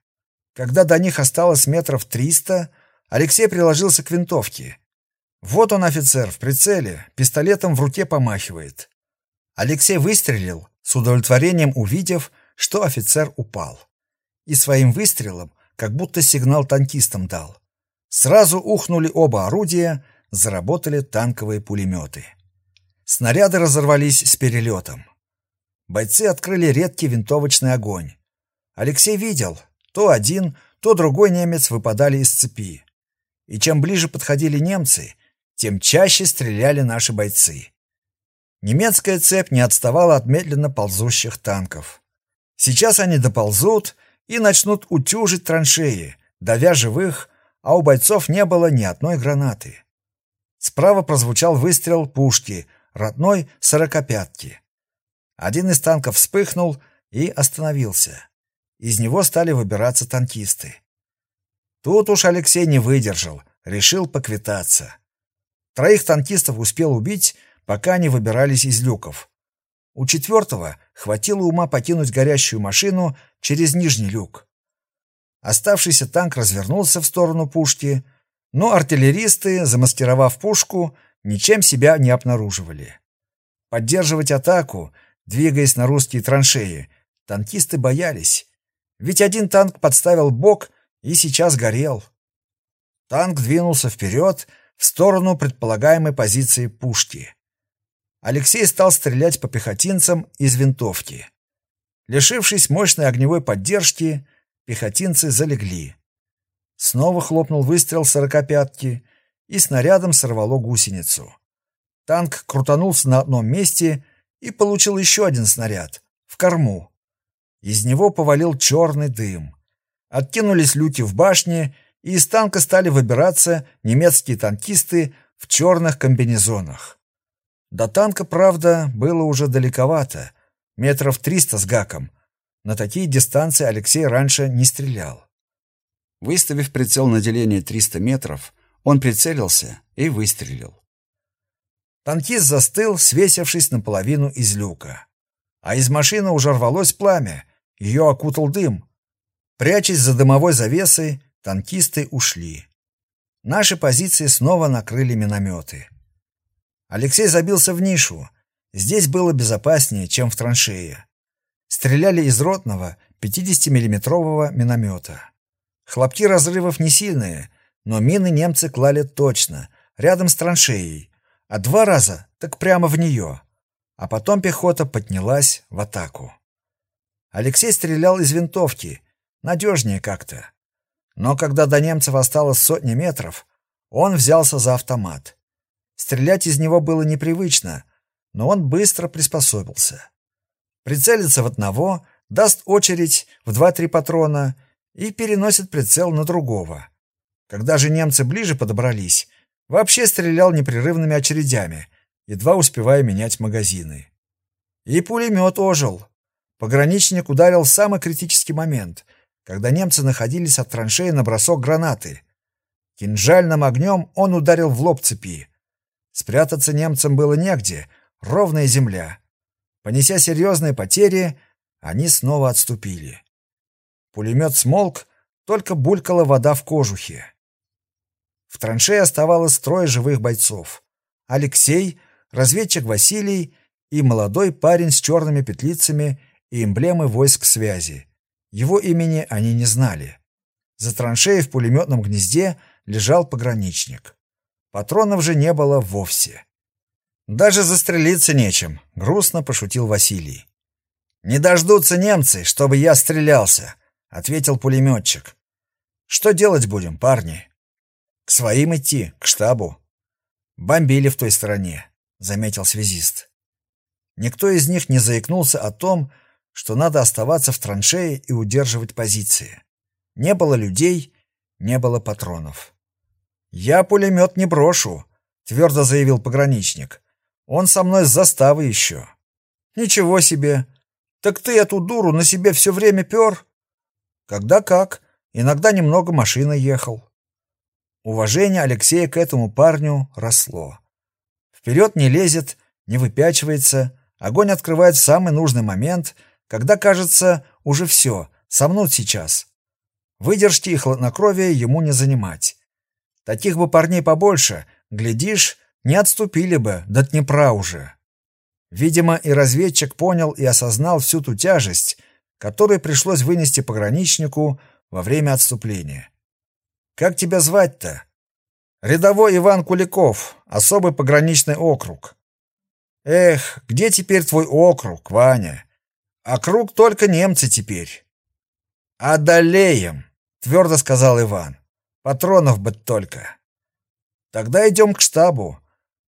Когда до них осталось метров триста, Алексей приложился к винтовке. Вот он, офицер, в прицеле, пистолетом в руке помахивает. Алексей выстрелил, с удовлетворением увидев, что офицер упал. И своим выстрелом как будто сигнал танкистам дал. Сразу ухнули оба орудия, заработали танковые пулеметы. Снаряды разорвались с перелетом. Бойцы открыли редкий винтовочный огонь. Алексей видел, то один, то другой немец выпадали из цепи. И чем ближе подходили немцы, тем чаще стреляли наши бойцы. Немецкая цепь не отставала от медленно ползущих танков. Сейчас они доползут и начнут утюжить траншеи, давя живых, а у бойцов не было ни одной гранаты. Справа прозвучал выстрел пушки, родной сорокопятки. Один из танков вспыхнул и остановился. Из него стали выбираться танкисты. Тут уж Алексей не выдержал, решил поквитаться. Троих танкистов успел убить, пока они выбирались из люков. У четвертого хватило ума покинуть горящую машину через нижний люк. Оставшийся танк развернулся в сторону пушки, но артиллеристы, замаскировав пушку, ничем себя не обнаруживали. Поддерживать атаку, двигаясь на русские траншеи, танкисты боялись, ведь один танк подставил бок и сейчас горел. Танк двинулся вперед, в сторону предполагаемой позиции пушки. Алексей стал стрелять по пехотинцам из винтовки. Лишившись мощной огневой поддержки, пехотинцы залегли. Снова хлопнул выстрел сорокопятки, и снарядом сорвало гусеницу. Танк крутанулся на одном месте и получил еще один снаряд в корму. Из него повалил черный дым. Откинулись люки в башне, и из танка стали выбираться немецкие танкисты в черных комбинезонах. До танка, правда, было уже далековато, метров триста с гаком. На такие дистанции Алексей раньше не стрелял. Выставив прицел на деление 300 метров, он прицелился и выстрелил. Танкист застыл, свесившись наполовину из люка. А из машины уже рвалось пламя, ее окутал дым. Прячась за дымовой завесой, Танкисты ушли. Наши позиции снова накрыли минометы. Алексей забился в нишу. Здесь было безопаснее, чем в траншее. Стреляли из ротного 50-миллиметрового миномета. Хлопки разрывов не сильные, но мины немцы клали точно, рядом с траншеей, а два раза так прямо в нее. А потом пехота поднялась в атаку. Алексей стрелял из винтовки, надежнее как-то. Но когда до немцев осталось сотни метров, он взялся за автомат. Стрелять из него было непривычно, но он быстро приспособился. Прицелится в одного, даст очередь в два-три патрона и переносит прицел на другого. Когда же немцы ближе подобрались, вообще стрелял непрерывными очередями, едва успевая менять магазины. И пулемет ожил. Пограничник ударил в самый критический момент, когда немцы находились от траншеи на бросок гранаты. Кинжальным огнем он ударил в лоб цепи. Спрятаться немцам было негде, ровная земля. Понеся серьезные потери, они снова отступили. Пулемет смолк, только булькала вода в кожухе. В траншее оставалось трое живых бойцов. Алексей, разведчик Василий и молодой парень с черными петлицами и эмблемой войск связи. Его имени они не знали. За траншеей в пулеметном гнезде лежал пограничник. Патронов же не было вовсе. «Даже застрелиться нечем», — грустно пошутил Василий. «Не дождутся немцы, чтобы я стрелялся», — ответил пулеметчик. «Что делать будем, парни?» «К своим идти, к штабу». «Бомбили в той стороне», — заметил связист. Никто из них не заикнулся о том, что надо оставаться в траншее и удерживать позиции. Не было людей, не было патронов. «Я пулемет не брошу», — твердо заявил пограничник. «Он со мной с заставы еще». «Ничего себе! Так ты эту дуру на себе все время пер?» «Когда как. Иногда немного машиной ехал». Уважение Алексея к этому парню росло. Вперед не лезет, не выпячивается, огонь открывает в самый нужный момент, когда кажется уже все, сомнут сейчас. Выдержки и хладнокровия ему не занимать. Таких бы парней побольше, глядишь, не отступили бы до Днепра уже. Видимо, и разведчик понял и осознал всю ту тяжесть, которую пришлось вынести пограничнику во время отступления. «Как тебя звать-то?» «Рядовой Иван Куликов, особый пограничный округ». «Эх, где теперь твой округ, Ваня? Округ только немцы теперь». «Одолеем», — твердо сказал Иван. «Патронов бы только». «Тогда идем к штабу.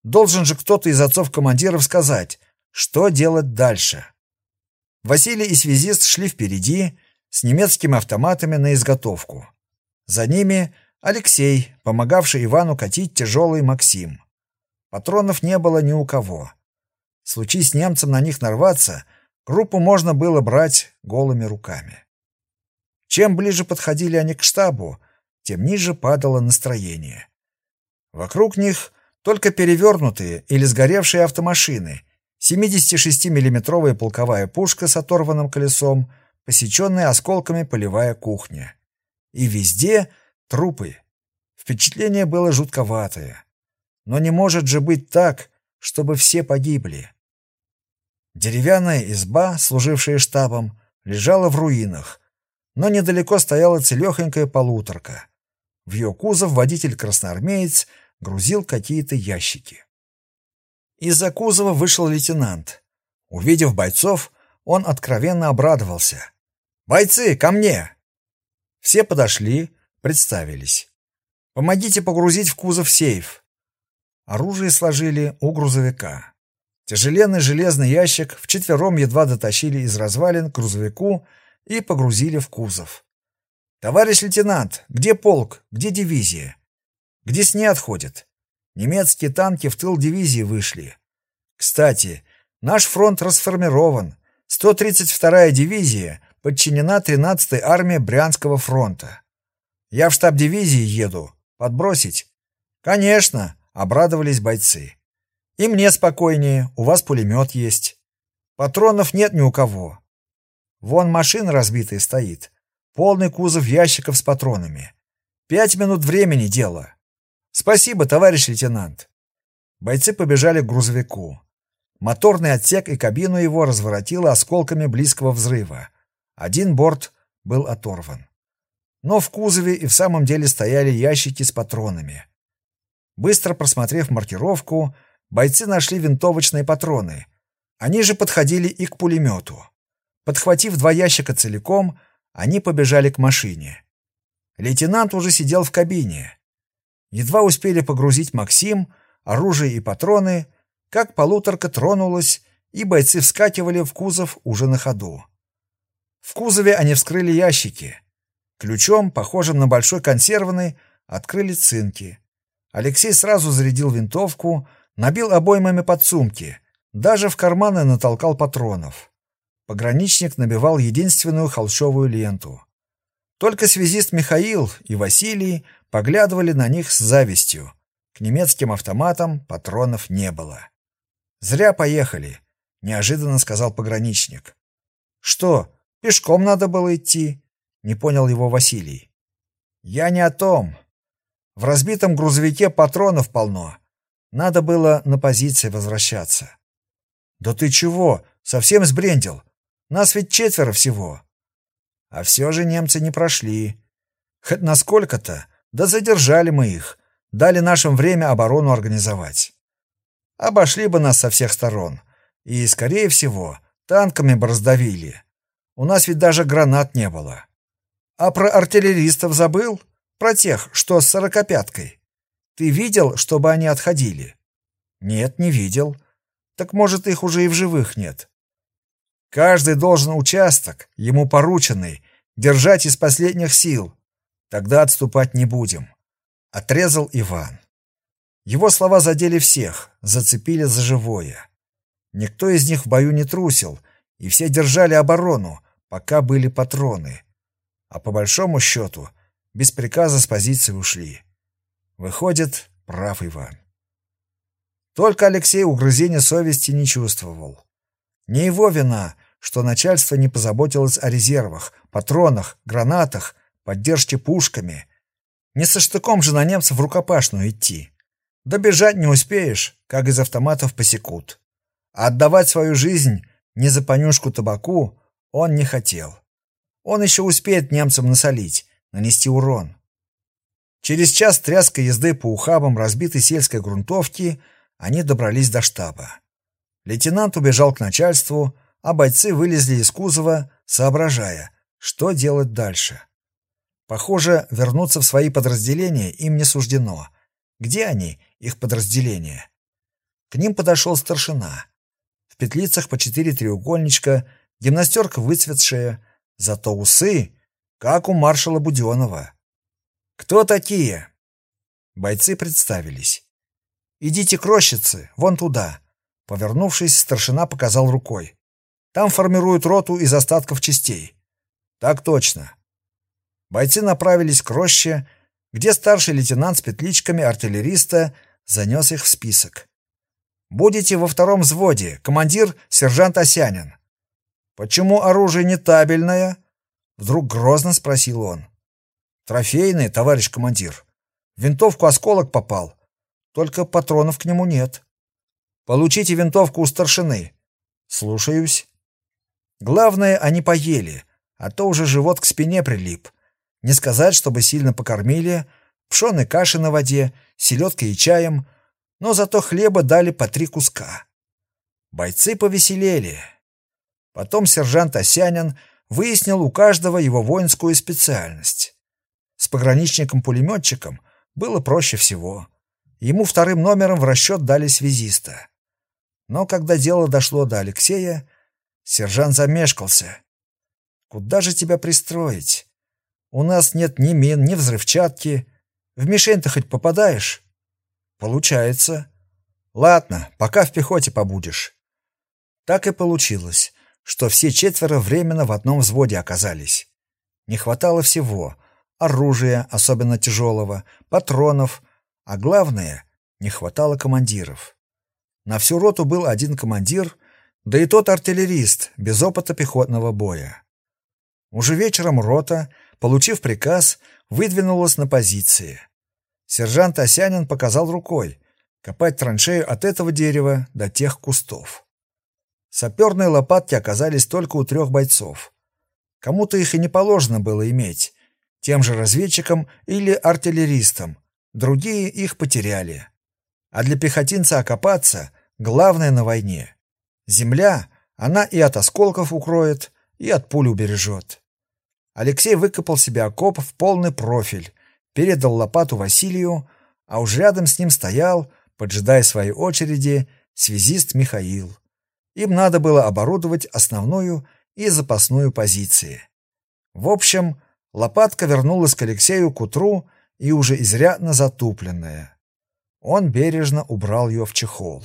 Должен же кто-то из отцов-командиров сказать, что делать дальше. Василий и связист шли впереди с немецкими автоматами на изготовку. За ними Алексей, помогавший Ивану катить тяжелый Максим. Патронов не было ни у кого. Случись немцам на них нарваться, группу можно было брать голыми руками. Чем ближе подходили они к штабу, тем ниже падало настроение. Вокруг них только перевернутые или сгоревшие автомашины, 76-миллиметровая полковая пушка с оторванным колесом, посеченная осколками полевая кухня. И везде трупы. Впечатление было жутковатое. Но не может же быть так, чтобы все погибли. Деревянная изба, служившая штабом, лежала в руинах, но недалеко стояла целехонькая полуторка. В ее кузов водитель-красноармеец грузил какие-то ящики. Из-за кузова вышел лейтенант. Увидев бойцов, он откровенно обрадовался. «Бойцы, ко мне!» Все подошли, представились. «Помогите погрузить в кузов сейф». Оружие сложили у грузовика. Тяжеленный железный ящик вчетвером едва дотащили из развалин к грузовику и погрузили в кузов. «Товарищ лейтенант, где полк, где дивизия? Где сни отходят? Немецкие танки в тыл дивизии вышли. Кстати, наш фронт расформирован. 132-я дивизия подчинена 13-й армии Брянского фронта. Я в штаб дивизии еду. Подбросить? Конечно, обрадовались бойцы. И мне спокойнее, у вас пулемет есть. Патронов нет ни у кого. Вон машина разбитая стоит. Полный кузов ящиков с патронами. Пять минут времени дело. Спасибо, товарищ лейтенант. Бойцы побежали к грузовику. Моторный отсек и кабину его разворотило осколками близкого взрыва. Один борт был оторван. Но в кузове и в самом деле стояли ящики с патронами. Быстро просмотрев маркировку, бойцы нашли винтовочные патроны. Они же подходили и к пулемету. Подхватив два ящика целиком, они побежали к машине. Лейтенант уже сидел в кабине. Едва успели погрузить Максим, оружие и патроны, как полуторка тронулась, и бойцы вскакивали в кузов уже на ходу. В кузове они вскрыли ящики. Ключом, похожим на большой консервный, открыли цинки. Алексей сразу зарядил винтовку, набил обоймами подсумки, даже в карманы натолкал патронов. Пограничник набивал единственную холщовую ленту. Только связист Михаил и Василий поглядывали на них с завистью. К немецким автоматам патронов не было. «Зря поехали», — неожиданно сказал пограничник. «Что, пешком надо было идти?» — не понял его Василий. «Я не о том. В разбитом грузовике патронов полно. Надо было на позиции возвращаться». «Да ты чего? Совсем сбрендил? Нас ведь четверо всего». А все же немцы не прошли. Хоть насколько-то, да задержали мы их, дали нашим время оборону организовать. Обошли бы нас со всех сторон, и, скорее всего, танками бы раздавили. У нас ведь даже гранат не было. А про артиллеристов забыл? Про тех, что с сорокопяткой. Ты видел, чтобы они отходили? Нет, не видел. Так может, их уже и в живых нет. Каждый должен участок, ему порученный, держать из последних сил. Тогда отступать не будем. Отрезал Иван. Его слова задели всех, зацепили за живое. Никто из них в бою не трусил, и все держали оборону, пока были патроны. А по большому счету, без приказа с позиции ушли. Выходит, прав Иван. Только Алексей угрызения совести не чувствовал. Не его вина, что начальство не позаботилось о резервах, патронах, гранатах, поддержке пушками. Не со штыком же на немцев в рукопашную идти. Добежать не успеешь, как из автоматов посекут. А отдавать свою жизнь не за понюшку табаку он не хотел. Он еще успеет немцам насолить, нанести урон. Через час тряской езды по ухабам разбитой сельской грунтовки они добрались до штаба. Лейтенант убежал к начальству, а бойцы вылезли из кузова, соображая, что делать дальше. Похоже, вернуться в свои подразделения им не суждено. Где они, их подразделения? К ним подошел старшина. В петлицах по четыре треугольничка, гимнастерка выцветшая, зато усы, как у маршала Буденова. «Кто такие?» Бойцы представились. «Идите к рощице, вон туда». Повернувшись, старшина показал рукой. «Там формируют роту из остатков частей». «Так точно». Бойцы направились к роще, где старший лейтенант с петличками артиллериста занес их в список. «Будете во втором взводе, командир сержант Осянин». «Почему оружие не табельное?» Вдруг грозно спросил он. «Трофейное, товарищ командир. винтовку осколок попал. Только патронов к нему нет. Получите винтовку у старшины. Слушаюсь. Главное, они поели, а то уже живот к спине прилип. Не сказать, чтобы сильно покормили, пшеной каши на воде, селедкой и чаем, но зато хлеба дали по три куска. Бойцы повеселели. Потом сержант Осянин выяснил у каждого его воинскую специальность. С пограничником-пулеметчиком было проще всего. Ему вторым номером в расчет дали связиста. Но когда дело дошло до Алексея, сержант замешкался. «Куда же тебя пристроить? У нас нет ни мин, ни взрывчатки. В мишень-то хоть попадаешь?» «Получается. Ладно, пока в пехоте побудешь». Так и получилось что все четверо временно в одном взводе оказались. Не хватало всего — оружия, особенно тяжелого, патронов, а главное — не хватало командиров. На всю роту был один командир, да и тот артиллерист, без опыта пехотного боя. Уже вечером рота, получив приказ, выдвинулась на позиции. Сержант Осянин показал рукой копать траншею от этого дерева до тех кустов. Саперные лопатки оказались только у трех бойцов. Кому-то их и не положено было иметь, тем же разведчикам или артиллеристам, другие их потеряли. А для пехотинца окопаться — главное на войне. Земля, она и от осколков укроет, и от пуль убережет. Алексей выкопал себе окоп в полный профиль, передал лопату Василию, а уж рядом с ним стоял, поджидая своей очереди, связист Михаил. Им надо было оборудовать основную и запасную позиции. В общем, лопатка вернулась к Алексею к утру и уже изрядно затупленная. Он бережно убрал ее в чехол.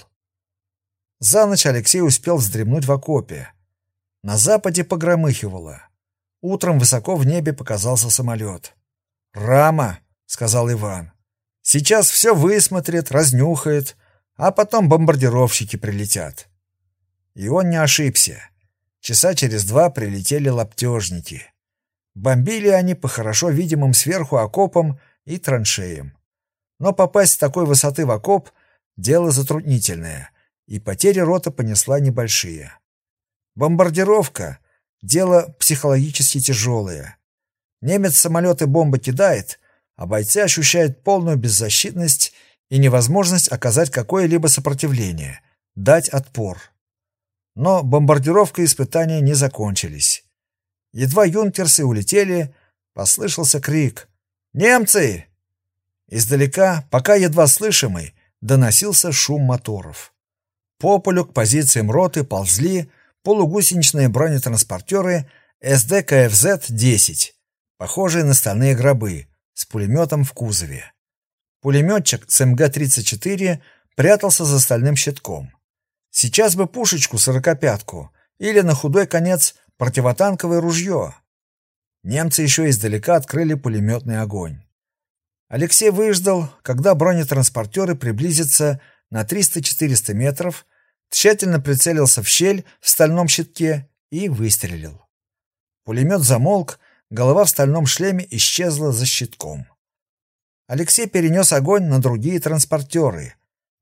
За ночь Алексей успел вздремнуть в окопе. На западе погромыхивало. Утром высоко в небе показался самолет. «Рама», — сказал Иван. «Сейчас все высмотрит, разнюхает, а потом бомбардировщики прилетят». И он не ошибся. Часа через два прилетели лаптежники. Бомбили они по хорошо видимым сверху окопам и траншеям. Но попасть с такой высоты в окоп — дело затруднительное, и потери рота понесла небольшие. Бомбардировка — дело психологически тяжелое. Немец самолеты бомбы кидает, а бойцы ощущают полную беззащитность и невозможность оказать какое-либо сопротивление, дать отпор. Но бомбардировка и испытания не закончились. Едва юнкерсы улетели, послышался крик «Немцы!». Издалека, пока едва слышимый, доносился шум моторов. По полю к позициям роты ползли полугусеничные бронетранспортеры СД-КФЗ-10, похожие на стальные гробы, с пулеметом в кузове. Пулеметчик с МГ-34 прятался за стальным щитком. Сейчас бы пушечку сорокопятку или на худой конец противотанковое ружье. Немцы еще издалека открыли пулеметный огонь. Алексей выждал, когда бронетранспортеры приблизятся на 300-400 метров, тщательно прицелился в щель в стальном щитке и выстрелил. Пулемет замолк, голова в стальном шлеме исчезла за щитком. Алексей перенес огонь на другие транспортеры.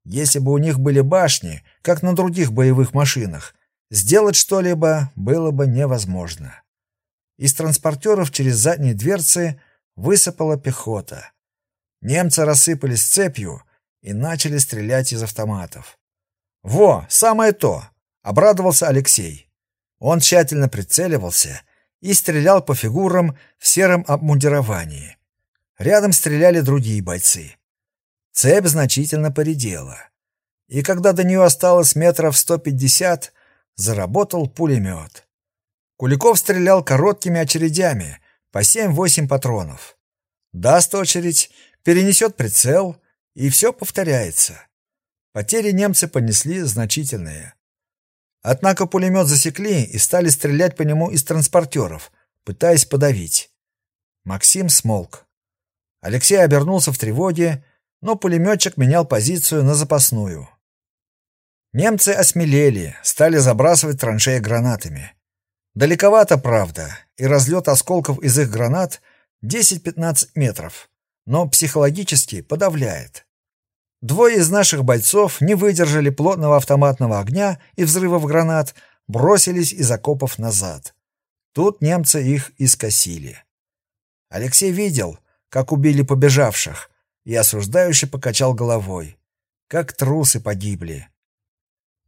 Если бы у них были башни, как на других боевых машинах, сделать что-либо было бы невозможно. Из транспортеров через задние дверцы высыпала пехота. Немцы рассыпались цепью и начали стрелять из автоматов. «Во, самое то!» — обрадовался Алексей. Он тщательно прицеливался и стрелял по фигурам в сером обмундировании. Рядом стреляли другие бойцы. Цепь значительно поредела. И когда до нее осталось метров сто пятьдесят, заработал пулемет. Куликов стрелял короткими очередями, по семь-восемь патронов. Даст очередь, перенесет прицел, и все повторяется. Потери немцы понесли значительные. Однако пулемет засекли и стали стрелять по нему из транспортеров, пытаясь подавить. Максим смолк. Алексей обернулся в тревоге, но пулеметчик менял позицию на запасную. Немцы осмелели, стали забрасывать траншеи гранатами. Далековато, правда, и разлет осколков из их гранат 10-15 метров но психологически подавляет. Двое из наших бойцов не выдержали плотного автоматного огня и взрывов гранат, бросились из окопов назад. Тут немцы их искосили. Алексей видел, как убили побежавших, и осуждающе покачал головой. Как трусы погибли.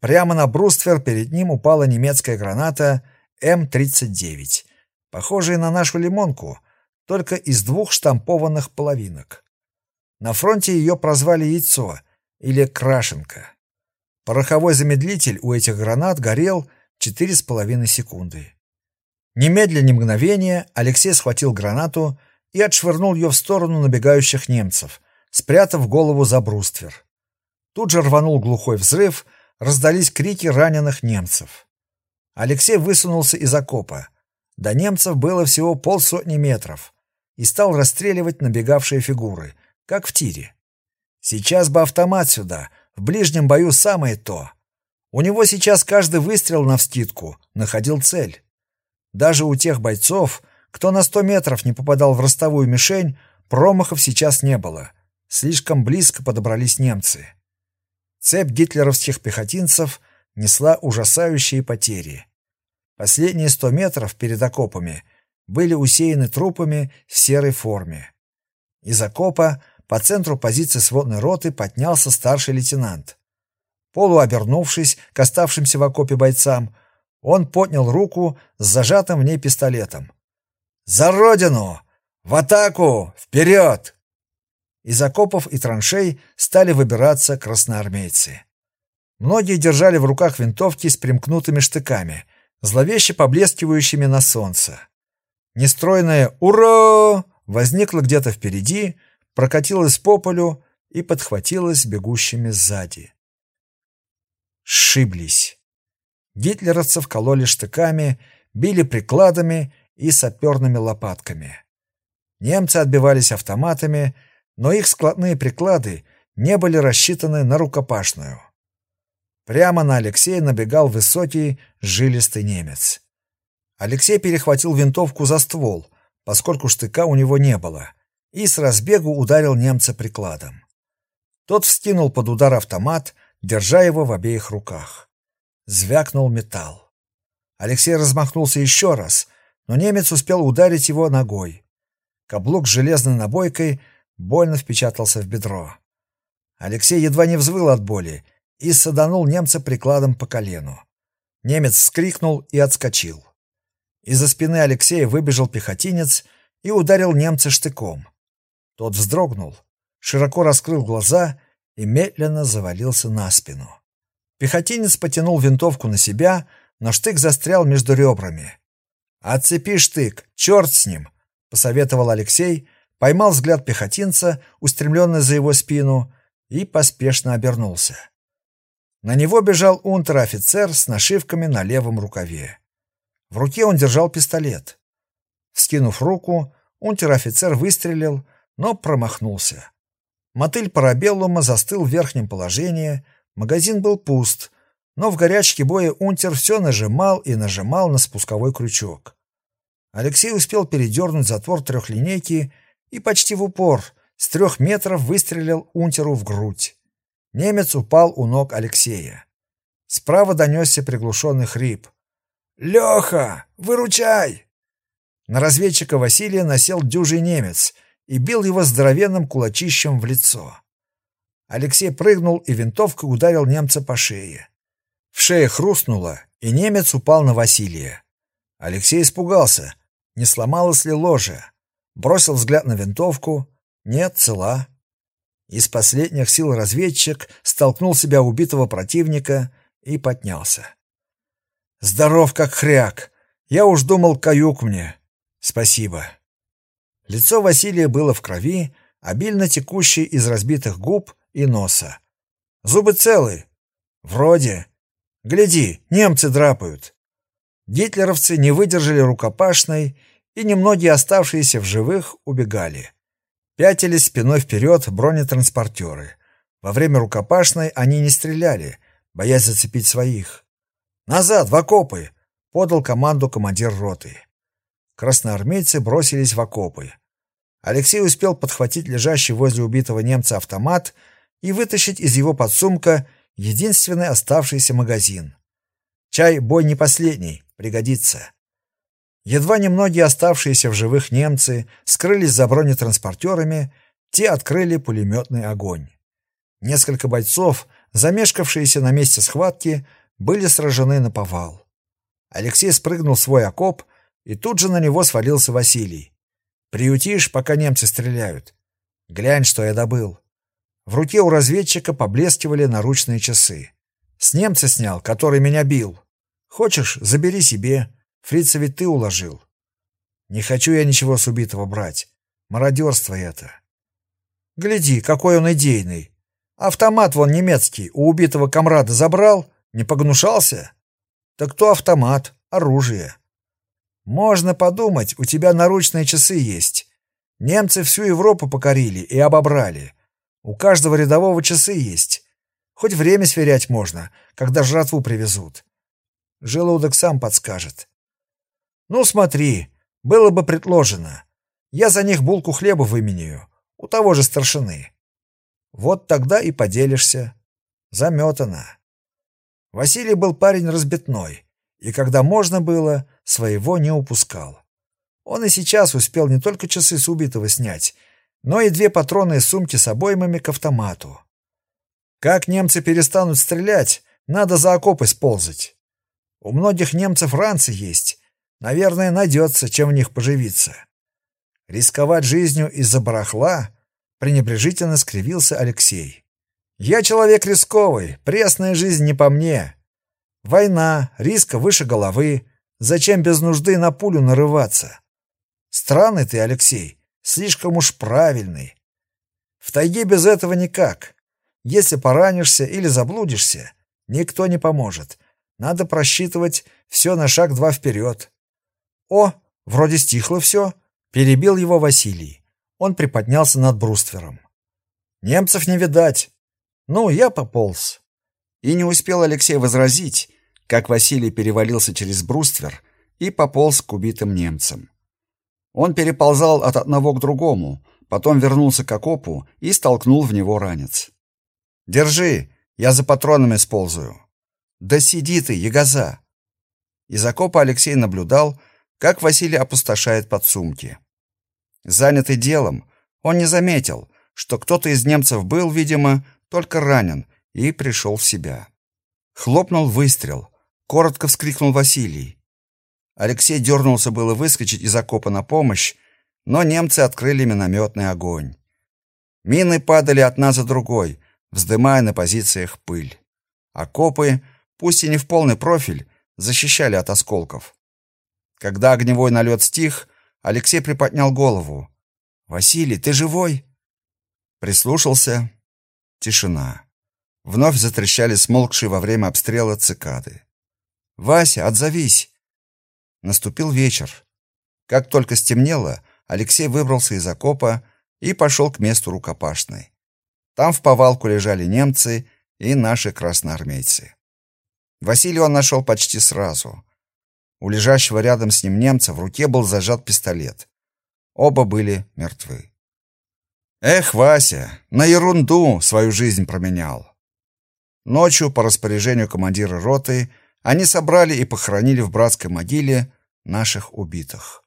Прямо на бруствер перед ним упала немецкая граната М-39, похожая на нашу лимонку, только из двух штампованных половинок. На фронте ее прозвали «яйцо» или «крашенка». Пороховой замедлитель у этих гранат горел 4,5 секунды. Немедленно мгновения Алексей схватил гранату и отшвырнул ее в сторону набегающих немцев, спрятав голову за бруствер. Тут же рванул глухой взрыв, раздались крики раненых немцев. Алексей высунулся из окопа. До немцев было всего полсотни метров и стал расстреливать набегавшие фигуры, как в тире. Сейчас бы автомат сюда, в ближнем бою самое то. У него сейчас каждый выстрел навскидку находил цель. Даже у тех бойцов, кто на сто метров не попадал в ростовую мишень, промахов сейчас не было. Слишком близко подобрались немцы. Цепь гитлеровских пехотинцев несла ужасающие потери. Последние сто метров перед окопами были усеяны трупами в серой форме. Из окопа по центру позиции сводной роты поднялся старший лейтенант. Полуобернувшись к оставшимся в окопе бойцам, он поднял руку с зажатым в ней пистолетом. «За родину! В атаку! Вперед!» Из окопов и траншей стали выбираться красноармейцы. Многие держали в руках винтовки с примкнутыми штыками, зловеще поблескивающими на солнце. Нестройное «Ура!» возникло где-то впереди, прокатилось по полю и подхватилось бегущими сзади. Шиблись. Гитлеровцев кололи штыками, били прикладами и саперными лопатками. Немцы отбивались автоматами, но их складные приклады не были рассчитаны на рукопашную. Прямо на Алексея набегал высокий, жилистый немец. Алексей перехватил винтовку за ствол, поскольку штыка у него не было, и с разбегу ударил немца прикладом. Тот вскинул под удар автомат, держа его в обеих руках. Звякнул металл. Алексей размахнулся еще раз, но немец успел ударить его ногой. Каблук с железной набойкой больно впечатался в бедро. Алексей едва не взвыл от боли и саданул немца прикладом по колену. Немец вскрикнул и отскочил. Из-за спины Алексея выбежал пехотинец и ударил немца штыком. Тот вздрогнул, широко раскрыл глаза и медленно завалился на спину. Пехотинец потянул винтовку на себя, но штык застрял между ребрами. «Отцепи штык, черт с ним!» — посоветовал Алексей, поймал взгляд пехотинца, устремленный за его спину, и поспешно обернулся. На него бежал унтер-офицер с нашивками на левом рукаве. В руке он держал пистолет. Скинув руку, унтер-офицер выстрелил, но промахнулся. Мотыль парабеллума застыл в верхнем положении, магазин был пуст, но в горячке боя унтер все нажимал и нажимал на спусковой крючок. Алексей успел передернуть затвор трехлинейки и почти в упор с трех метров выстрелил унтеру в грудь. Немец упал у ног Алексея. Справа донесся приглушенный хрип. «Леха, выручай!» На разведчика Василия насел дюжий немец и бил его здоровенным кулачищем в лицо. Алексей прыгнул и винтовкой ударил немца по шее. В шее хрустнуло, и немец упал на Василия. Алексей испугался, не сломалось ли ложе. Бросил взгляд на винтовку. Нет, цела. Из последних сил разведчик столкнул себя убитого противника и поднялся. «Здоров, как хряк! Я уж думал, каюк мне. Спасибо». Лицо Василия было в крови, обильно текущей из разбитых губ и носа. Зубы целы? Вроде. Гляди, немцы драпают. Гитлеровцы не выдержали рукопашной, и немногие оставшиеся в живых убегали. Пятились спиной вперед бронетранспортеры. Во время рукопашной они не стреляли, боясь зацепить своих. «Назад, в окопы!» — подал команду командир роты. Красноармейцы бросились в окопы. Алексей успел подхватить лежащий возле убитого немца автомат и вытащить из его подсумка единственный оставшийся магазин. Чай бой не последний, пригодится. Едва немногие оставшиеся в живых немцы скрылись за бронетранспортерами, те открыли пулеметный огонь. Несколько бойцов, замешкавшиеся на месте схватки, были сражены на повал. Алексей спрыгнул в свой окоп, и тут же на него свалился Василий. «Приютишь, пока немцы стреляют. Глянь, что я добыл». В руке у разведчика поблескивали наручные часы. С немца снял, который меня бил. Хочешь, забери себе. Фрица ведь ты уложил. Не хочу я ничего с убитого брать. Мародерство это. Гляди, какой он идейный. Автомат вон немецкий у убитого комрада забрал, не погнушался? Так кто автомат, оружие. Можно подумать, у тебя наручные часы есть. Немцы всю Европу покорили и обобрали. У каждого рядового часы есть. Хоть время сверять можно, когда жратву привезут. Желудок сам подскажет. Ну, смотри, было бы предложено. Я за них булку хлеба выменяю. У того же старшины. Вот тогда и поделишься. Заметано. Василий был парень разбитной, и когда можно было, своего не упускал. Он и сейчас успел не только часы с убитого снять, но и две патронные сумки с обоймами к автомату. Как немцы перестанут стрелять, надо за окопы сползать. У многих немцев ранцы есть. Наверное, найдется, чем в них поживиться. Рисковать жизнью из-за барахла пренебрежительно скривился Алексей. Я человек рисковый, пресная жизнь не по мне. Война, риска выше головы. Зачем без нужды на пулю нарываться? Странный ты, Алексей. Слишком уж правильный. В тайге без этого никак. Если поранишься или заблудишься, никто не поможет. Надо просчитывать все на шаг два вперед. О, вроде стихло все. Перебил его Василий. Он приподнялся над бруствером. Немцев не видать. Ну, я пополз. И не успел Алексей возразить, как Василий перевалился через бруствер и пополз к убитым немцам. Он переползал от одного к другому, потом вернулся к окопу и столкнул в него ранец. «Держи, я за патронами сползаю». «Да сиди ты, ягоза!» Из окопа Алексей наблюдал, как Василий опустошает подсумки. Занятый делом, он не заметил, что кто-то из немцев был, видимо, только ранен и пришел в себя. Хлопнул выстрел. Коротко вскрикнул Василий. Алексей дернулся было выскочить из окопа на помощь, но немцы открыли минометный огонь. Мины падали одна за другой, вздымая на позициях пыль. Окопы, пусть и не в полный профиль, защищали от осколков. Когда огневой налет стих, Алексей приподнял голову. «Василий, ты живой?» Прислушался. Тишина. Вновь затрещали смолкшие во время обстрела цикады. «Вася, отзовись!» Наступил вечер. Как только стемнело, Алексей выбрался из окопа и пошел к месту рукопашной. Там в повалку лежали немцы и наши красноармейцы. Василия он нашел почти сразу. У лежащего рядом с ним немца в руке был зажат пистолет. Оба были мертвы. Эх, Вася, на ерунду свою жизнь променял. Ночью по распоряжению командира роты они собрали и похоронили в братской могиле наших убитых.